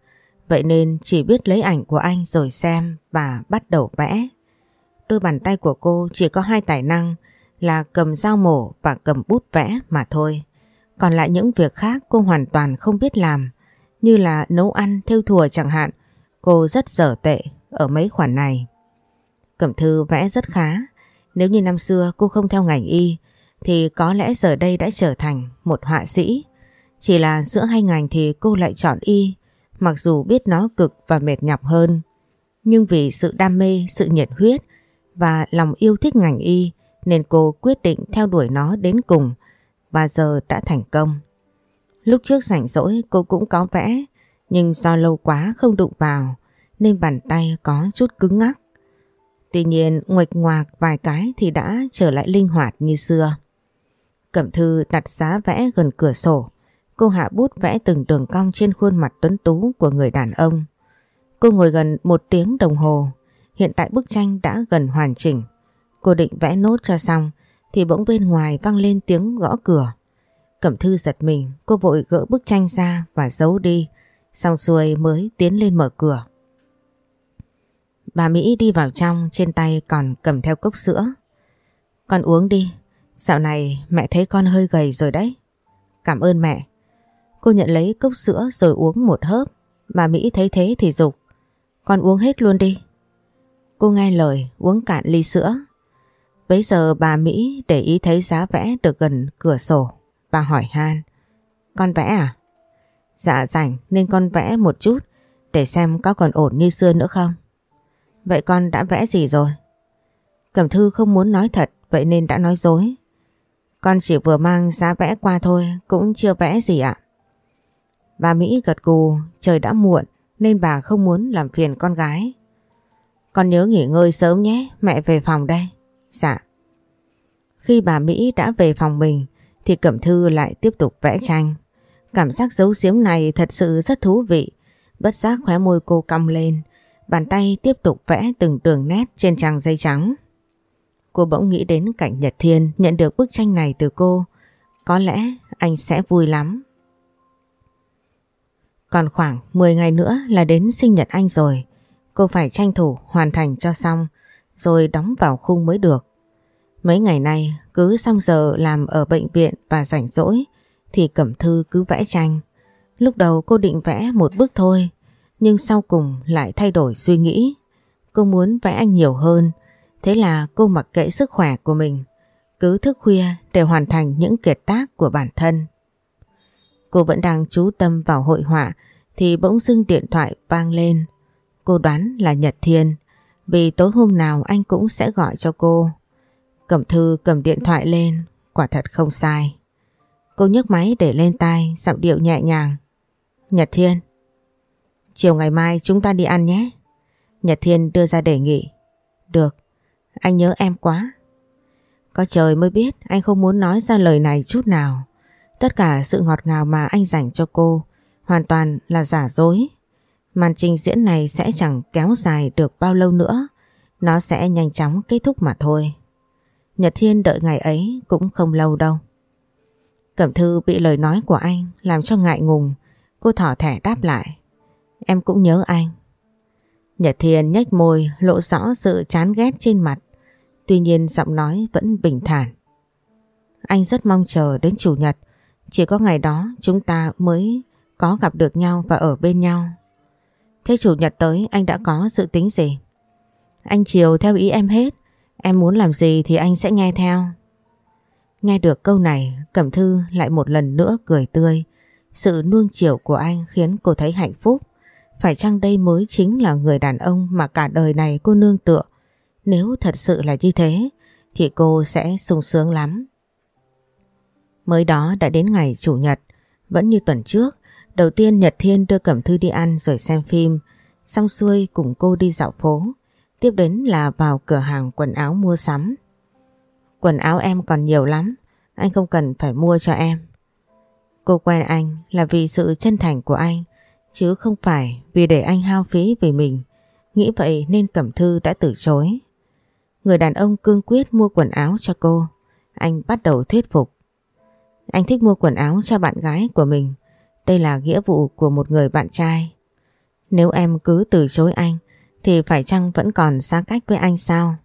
vậy nên chỉ biết lấy ảnh của anh rồi xem và bắt đầu vẽ. Đôi bàn tay của cô chỉ có hai tài năng là cầm dao mổ và cầm bút vẽ mà thôi. Còn lại những việc khác cô hoàn toàn không biết làm, như là nấu ăn, thêu thùa chẳng hạn. Cô rất dở tệ ở mấy khoản này. Cẩm thư vẽ rất khá. Nếu như năm xưa cô không theo ngành y, thì có lẽ giờ đây đã trở thành một họa sĩ. Chỉ là giữa hai ngành thì cô lại chọn y, mặc dù biết nó cực và mệt nhọc hơn. Nhưng vì sự đam mê, sự nhiệt huyết và lòng yêu thích ngành y nên cô quyết định theo đuổi nó đến cùng, và giờ đã thành công. Lúc trước rảnh rỗi, cô cũng có vẽ nhưng do lâu quá không đụng vào, nên bàn tay có chút cứng ngắc. Tuy nhiên, nguệch ngoạc vài cái thì đã trở lại linh hoạt như xưa. Cẩm thư đặt giá vẽ gần cửa sổ. Cô hạ bút vẽ từng đường cong trên khuôn mặt tuấn tú của người đàn ông. Cô ngồi gần một tiếng đồng hồ. Hiện tại bức tranh đã gần hoàn chỉnh. Cô định vẽ nốt cho xong thì bỗng bên ngoài vang lên tiếng gõ cửa. Cẩm thư giật mình, cô vội gỡ bức tranh ra và giấu đi. Xong xuôi mới tiến lên mở cửa. Bà Mỹ đi vào trong trên tay còn cầm theo cốc sữa. Con uống đi, dạo này mẹ thấy con hơi gầy rồi đấy. Cảm ơn mẹ. Cô nhận lấy cốc sữa rồi uống một hớp. Bà Mỹ thấy thế thì dục Con uống hết luôn đi. Cô nghe lời uống cạn ly sữa. Bấy giờ bà Mỹ để ý thấy giá vẽ được gần cửa sổ. Bà hỏi Han. Con vẽ à? Dạ rảnh nên con vẽ một chút để xem có còn ổn như xưa nữa không. Vậy con đã vẽ gì rồi? Cẩm Thư không muốn nói thật vậy nên đã nói dối. Con chỉ vừa mang giá vẽ qua thôi, cũng chưa vẽ gì ạ. Bà Mỹ gật gù, trời đã muộn nên bà không muốn làm phiền con gái. Con nhớ nghỉ ngơi sớm nhé, mẹ về phòng đây. Dạ. Khi bà Mỹ đã về phòng mình, thì Cẩm Thư lại tiếp tục vẽ tranh. Cảm giác giấu giếm này thật sự rất thú vị. Bất giác khóe môi cô cong lên. Bàn tay tiếp tục vẽ từng đường nét trên trang giấy trắng. Cô bỗng nghĩ đến cảnh Nhật Thiên nhận được bức tranh này từ cô. Có lẽ anh sẽ vui lắm. Còn khoảng 10 ngày nữa là đến sinh nhật anh rồi. Cô phải tranh thủ hoàn thành cho xong rồi đóng vào khung mới được. Mấy ngày nay, cứ xong giờ làm ở bệnh viện và rảnh rỗi, thì Cẩm Thư cứ vẽ tranh. Lúc đầu cô định vẽ một bức thôi, nhưng sau cùng lại thay đổi suy nghĩ. Cô muốn vẽ anh nhiều hơn, thế là cô mặc kệ sức khỏe của mình, cứ thức khuya để hoàn thành những kiệt tác của bản thân. Cô vẫn đang chú tâm vào hội họa, thì bỗng dưng điện thoại vang lên. Cô đoán là Nhật Thiên vì tối hôm nào anh cũng sẽ gọi cho cô. Cẩm Thư cầm điện thoại lên, quả thật không sai. Cô nhấc máy để lên tai, giọng điệu nhẹ nhàng. Nhật Thiên. Chiều ngày mai chúng ta đi ăn nhé. Nhật Thiên đưa ra đề nghị. Được, anh nhớ em quá. Có trời mới biết anh không muốn nói ra lời này chút nào. Tất cả sự ngọt ngào mà anh dành cho cô hoàn toàn là giả dối. Màn trình diễn này sẽ chẳng kéo dài được bao lâu nữa. Nó sẽ nhanh chóng kết thúc mà thôi. Nhật Thiên đợi ngày ấy cũng không lâu đâu. Cẩm Thư bị lời nói của anh làm cho ngại ngùng. Cô thỏ thẻ đáp lại. Em cũng nhớ anh. Nhật Thiên nhếch môi, lộ rõ sự chán ghét trên mặt. Tuy nhiên giọng nói vẫn bình thản. Anh rất mong chờ đến Chủ nhật. Chỉ có ngày đó chúng ta mới có gặp được nhau và ở bên nhau. Thế Chủ nhật tới anh đã có dự tính gì? Anh chiều theo ý em hết. Em muốn làm gì thì anh sẽ nghe theo. Nghe được câu này, Cẩm Thư lại một lần nữa cười tươi. Sự nuông chiều của anh khiến cô thấy hạnh phúc. Phải chăng đây mới chính là người đàn ông mà cả đời này cô nương tựa? Nếu thật sự là như thế, thì cô sẽ sung sướng lắm. Mới đó đã đến ngày Chủ nhật, vẫn như tuần trước, đầu tiên Nhật Thiên đưa Cẩm Thư đi ăn rồi xem phim, xong xuôi cùng cô đi dạo phố. Tiếp đến là vào cửa hàng quần áo mua sắm. Quần áo em còn nhiều lắm, anh không cần phải mua cho em. Cô quen anh là vì sự chân thành của anh, chứ không phải vì để anh hao phí vì mình. Nghĩ vậy nên Cẩm Thư đã từ chối. Người đàn ông cương quyết mua quần áo cho cô. Anh bắt đầu thuyết phục. Anh thích mua quần áo cho bạn gái của mình. Đây là nghĩa vụ của một người bạn trai. Nếu em cứ từ chối anh thì phải chăng vẫn còn xa cách với anh sao?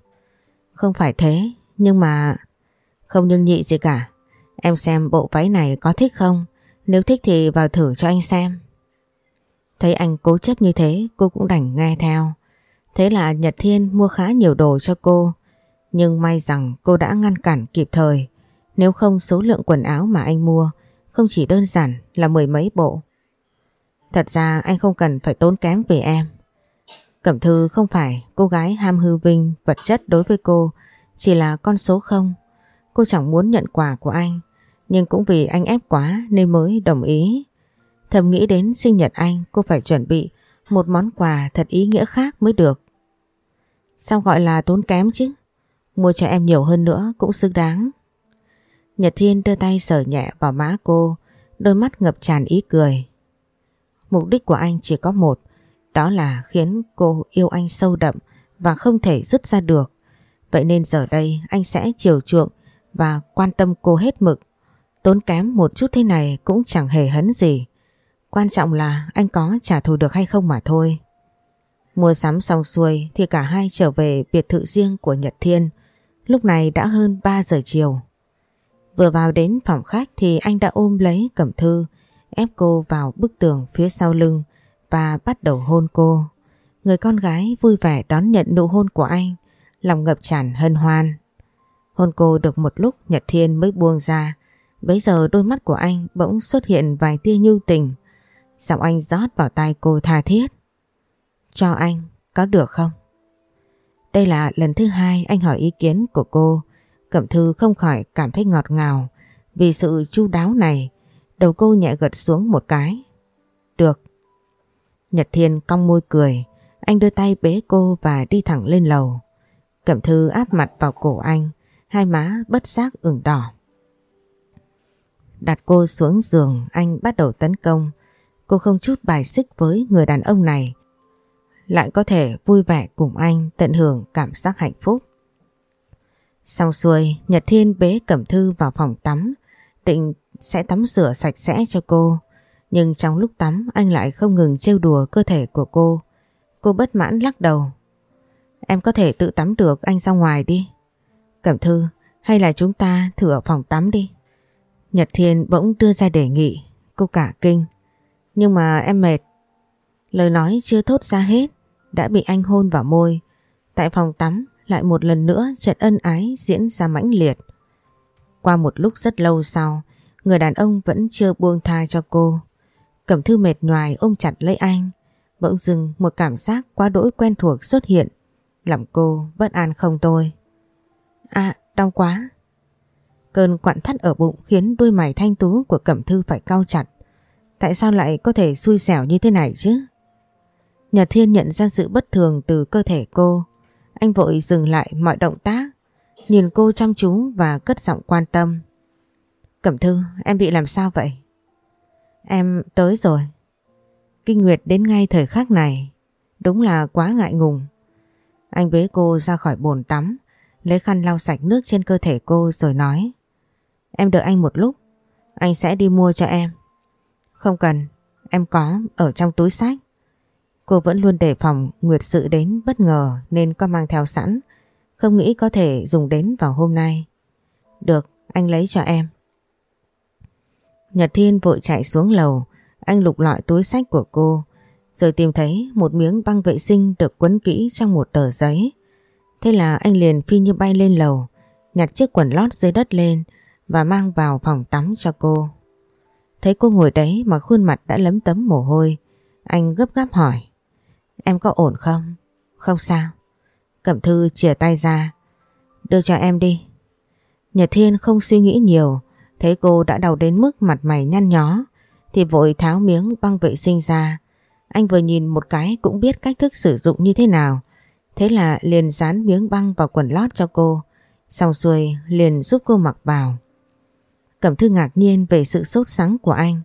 Không phải thế, nhưng mà... Không nhưng nhị gì cả. Em xem bộ váy này có thích không? Nếu thích thì vào thử cho anh xem. Thấy anh cố chấp như thế cô cũng đành nghe theo. Thế là Nhật Thiên mua khá nhiều đồ cho cô. Nhưng may rằng cô đã ngăn cản kịp thời. Nếu không số lượng quần áo mà anh mua không chỉ đơn giản là mười mấy bộ. Thật ra anh không cần phải tốn kém về em. Cẩm Thư không phải cô gái ham hư vinh vật chất đối với cô, chỉ là con số không. Cô chẳng muốn nhận quà của anh, nhưng cũng vì anh ép quá nên mới đồng ý. Thầm nghĩ đến sinh nhật anh cô phải chuẩn bị một món quà thật ý nghĩa khác mới được. Sao gọi là tốn kém chứ? Mua cho em nhiều hơn nữa cũng xứng đáng. Nhật Thiên đưa tay sờ nhẹ vào má cô, đôi mắt ngập tràn ý cười. Mục đích của anh chỉ có một, đó là khiến cô yêu anh sâu đậm và không thể dứt ra được. Vậy nên giờ đây anh sẽ chiều chuộng và quan tâm cô hết mực. Tốn kém một chút thế này cũng chẳng hề hấn gì. Quan trọng là anh có trả thù được hay không mà thôi. Mua sắm xong xuôi thì cả hai trở về biệt thự riêng của Nhật Thiên. Lúc này đã hơn 3 giờ chiều. Vừa vào đến phòng khách thì anh đã ôm lấy Cẩm Thư, ép cô vào bức tường phía sau lưng và bắt đầu hôn cô. Người con gái vui vẻ đón nhận nụ hôn của anh, lòng ngập tràn hân hoan. Hôn cô được một lúc Nhật Thiên mới buông ra, bấy giờ đôi mắt của anh bỗng xuất hiện vài tia nhu tình. Giọng anh rót vào tai cô tha thiết. Cho anh, có được không? Đây là lần thứ hai anh hỏi ý kiến của cô. Cẩm Thư không khỏi cảm thấy ngọt ngào vì sự chu đáo này. Đầu cô nhẹ gật xuống một cái. Được. Nhật Thiên cong môi cười. Anh đưa tay bế cô và đi thẳng lên lầu. Cẩm Thư áp mặt vào cổ anh. Hai má bất giác ửng đỏ. Đặt cô xuống giường, anh bắt đầu tấn công. Cô không chút bài xích với người đàn ông này. Lại có thể vui vẻ cùng anh, tận hưởng cảm giác hạnh phúc. Xong xuôi, Nhật Thiên bế Cẩm Thư vào phòng tắm, định sẽ tắm rửa sạch sẽ cho cô. Nhưng trong lúc tắm anh lại không ngừng trêu đùa cơ thể của cô. Cô bất mãn lắc đầu. Em có thể tự tắm được anh ra ngoài đi. Cẩm Thư, hay là chúng ta thử ở phòng tắm đi. Nhật Thiên bỗng đưa ra đề nghị. Cô cả kinh. Nhưng mà em mệt. Lời nói chưa thốt ra hết. Đã bị anh hôn vào môi. Tại phòng tắm lại một lần nữa trận ân ái diễn ra mãnh liệt. Qua một lúc rất lâu sau, người đàn ông vẫn chưa buông tha cho cô. Cẩm thư mệt nhoài ôm chặt lấy anh. Bỗng dưng một cảm giác quá đỗi quen thuộc xuất hiện. Làm cô bất an không tôi. À, đau quá. Cơn quặn thắt ở bụng khiến đuôi mày thanh tú của Cẩm Thư phải cau chặt. Tại sao lại có thể xui xẻo như thế này chứ? Nhật Thiên nhận ra sự bất thường từ cơ thể cô. Anh vội dừng lại mọi động tác, nhìn cô chăm chú và cất giọng quan tâm. Cẩm Thư, em bị làm sao vậy? Em tới rồi. Kinh Nguyệt đến ngay thời khắc này, đúng là quá ngại ngùng. Anh bế cô ra khỏi bồn tắm, lấy khăn lau sạch nước trên cơ thể cô rồi nói. Em đợi anh một lúc, anh sẽ đi mua cho em. Không cần, em có ở trong túi sách. Cô vẫn luôn đề phòng Nguyệt sự đến bất ngờ nên có mang theo sẵn, không nghĩ có thể dùng đến vào hôm nay. Được, anh lấy cho em. Nhật Thiên vội chạy xuống lầu, anh lục lọi túi sách của cô, rồi tìm thấy một miếng băng vệ sinh được quấn kỹ trong một tờ giấy. Thế là anh liền phi như bay lên lầu, nhặt chiếc quần lót dưới đất lên và mang vào phòng tắm cho cô. Thấy cô ngồi đấy mà khuôn mặt đã lấm tấm mồ hôi, anh gấp gáp hỏi. Em có ổn không? Không sao. Cẩm thư chìa tay ra. Đưa cho em đi. Nhật Thiên không suy nghĩ nhiều, thấy cô đã đau đến mức mặt mày nhăn nhó, thì vội tháo miếng băng vệ sinh ra. Anh vừa nhìn một cái cũng biết cách thức sử dụng như thế nào. Thế là liền dán miếng băng vào quần lót cho cô. Xong xuôi liền giúp cô mặc vào. Cẩm thư ngạc nhiên về sự sốt sắng của anh.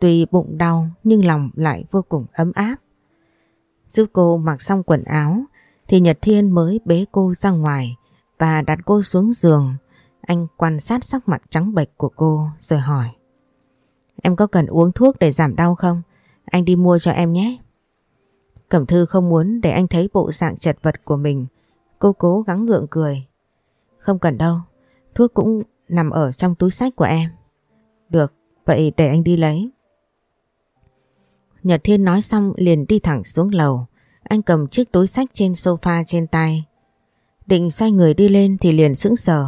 Tuy bụng đau nhưng lòng lại vô cùng ấm áp. Giúp cô mặc xong quần áo thì Nhật Thiên mới bế cô ra ngoài và đặt cô xuống giường. Anh quan sát sắc mặt trắng bệch của cô rồi hỏi. Em có cần uống thuốc để giảm đau không? Anh đi mua cho em nhé. Cẩm Thư không muốn để anh thấy bộ dạng chật vật của mình. Cô cố gắng ngượng cười. Không cần đâu, thuốc cũng nằm ở trong túi sách của em. Được, vậy để anh đi lấy. Nhật Thiên nói xong liền đi thẳng xuống lầu. Anh cầm chiếc túi sách trên sofa trên tay. Định xoay người đi lên thì liền sững sờ.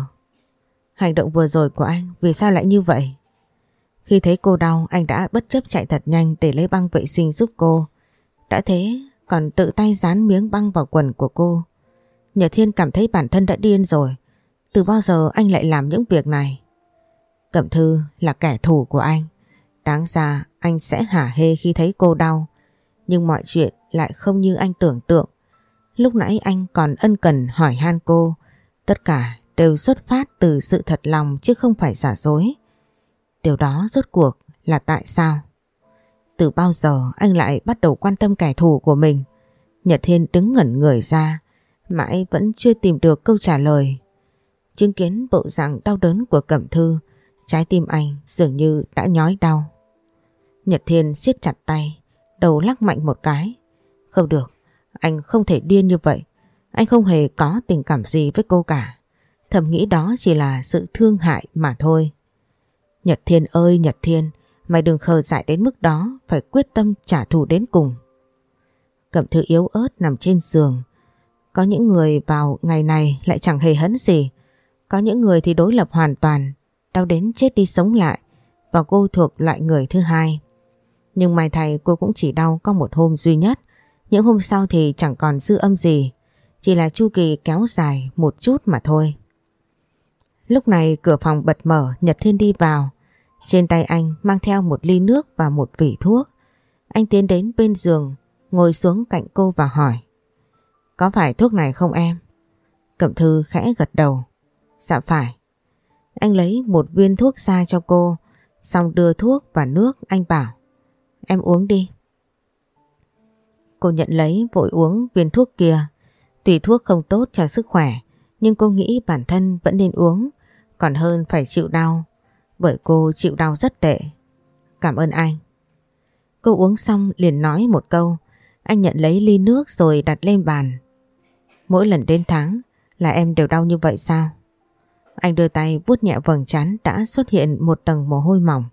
Hành động vừa rồi của anh vì sao lại như vậy? Khi thấy cô đau, anh đã bất chấp chạy thật nhanh để lấy băng vệ sinh giúp cô. Đã thế, còn tự tay dán miếng băng vào quần của cô. Nhật Thiên cảm thấy bản thân đã điên rồi. Từ bao giờ anh lại làm những việc này? Cẩm Thư là kẻ thù của anh. Đáng ra anh sẽ hả hê khi thấy cô đau. Nhưng mọi chuyện lại không như anh tưởng tượng. Lúc nãy anh còn ân cần hỏi han cô. Tất cả đều xuất phát từ sự thật lòng chứ không phải giả dối. Điều đó rốt cuộc là tại sao? Từ bao giờ anh lại bắt đầu quan tâm kẻ thù của mình? Nhật Thiên đứng ngẩn người ra, mãi vẫn chưa tìm được câu trả lời. Chứng kiến bộ dạng đau đớn của Cẩm Thư, trái tim anh dường như đã nhói đau. Nhật Thiên siết chặt tay, đầu lắc mạnh một cái. Không được, anh không thể điên như vậy. Anh không hề có tình cảm gì với cô cả. Thầm nghĩ đó chỉ là sự thương hại mà thôi. Nhật Thiên ơi Nhật Thiên, mày đừng khờ dại đến mức đó, phải quyết tâm trả thù đến cùng. Cẩm thư yếu ớt nằm trên giường. Có những người vào ngày này lại chẳng hề hấn gì. Có những người thì đối lập hoàn toàn, đau đến chết đi sống lại và cô thuộc loại người thứ hai. Nhưng may thầy cô cũng chỉ đau có một hôm duy nhất. Những hôm sau thì chẳng còn dư âm gì. Chỉ là chu kỳ kéo dài một chút mà thôi. Lúc này cửa phòng bật mở Nhật Thiên đi vào. Trên tay anh mang theo một ly nước và một vỉ thuốc. Anh tiến đến bên giường, ngồi xuống cạnh cô và hỏi. Có phải thuốc này không em? Cẩm thư khẽ gật đầu. Dạ phải. Anh lấy một viên thuốc ra cho cô, Xong đưa thuốc và nước anh bảo Em uống đi. Cô nhận lấy, vội uống viên thuốc kia. Tùy thuốc không tốt cho sức khỏe, Nhưng cô nghĩ bản thân vẫn nên uống. Còn hơn phải chịu đau, Bởi cô chịu đau rất tệ. Cảm ơn anh. Cô uống xong liền nói một câu. Anh nhận lấy ly nước rồi đặt lên bàn. Mỗi lần đến tháng Là em đều đau như vậy sao? Anh đưa tay vuốt nhẹ vầng trán Đã xuất hiện một tầng mồ hôi mỏng.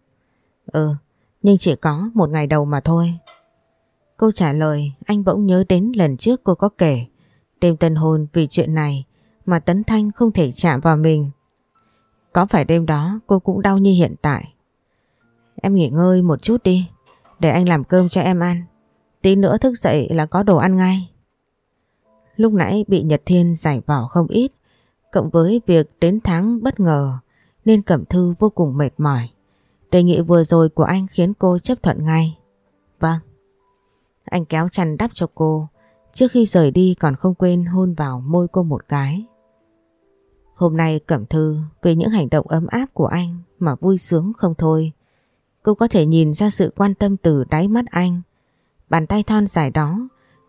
Ừ nhưng chỉ có một ngày đầu mà thôi. Cô trả lời Anh bỗng nhớ đến lần trước cô có kể Đêm tân hôn vì chuyện này Mà Tấn Thanh không thể chạm vào mình. Có phải đêm đó cô cũng đau như hiện tại? Em nghỉ ngơi một chút đi, Để anh làm cơm cho em ăn. Tí nữa thức dậy là có đồ ăn ngay. Lúc nãy bị Nhật Thiên giải vỏ không ít, Cộng với việc đến tháng bất ngờ Nên Cẩm Thư vô cùng mệt mỏi. Đề nghị vừa rồi của anh khiến cô chấp thuận ngay Vâng Anh kéo chăn đắp cho cô Trước khi rời đi còn không quên hôn vào môi cô một cái Hôm nay Cẩm Thư về những hành động ấm áp của anh mà vui sướng không thôi Cô có thể nhìn ra sự quan tâm từ đáy mắt anh. Bàn tay thon dài đó,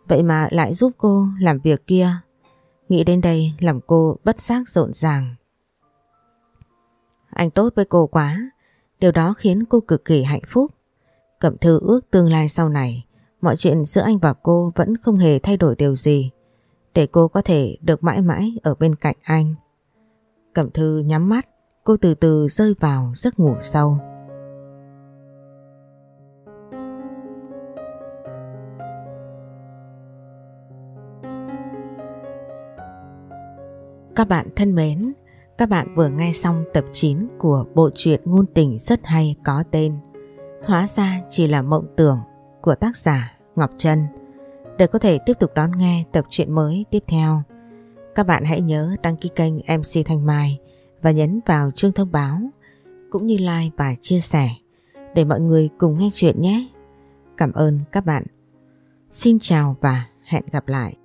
vậy mà lại giúp cô làm việc kia. Nghĩ đến đây làm cô bất giác rộn ràng. Anh tốt với cô quá, điều đó khiến cô cực kỳ hạnh phúc. Cẩm thư ước tương lai sau này, mọi chuyện giữa anh và cô vẫn không hề thay đổi điều gì, để cô có thể được mãi mãi ở bên cạnh anh. Cẩm thư nhắm mắt, cô từ từ rơi vào giấc ngủ sâu. Các bạn thân mến, các bạn vừa nghe xong tập 9 của bộ truyện ngôn tình rất hay có tên Hóa ra chỉ là mộng tưởng của tác giả Ngọc Trân. Để có thể tiếp tục đón nghe tập truyện mới tiếp theo, các bạn hãy nhớ đăng ký kênh MC Thanh Mai và nhấn vào chuông thông báo cũng như like và chia sẻ để mọi người cùng nghe chuyện nhé. Cảm ơn các bạn. Xin chào và hẹn gặp lại.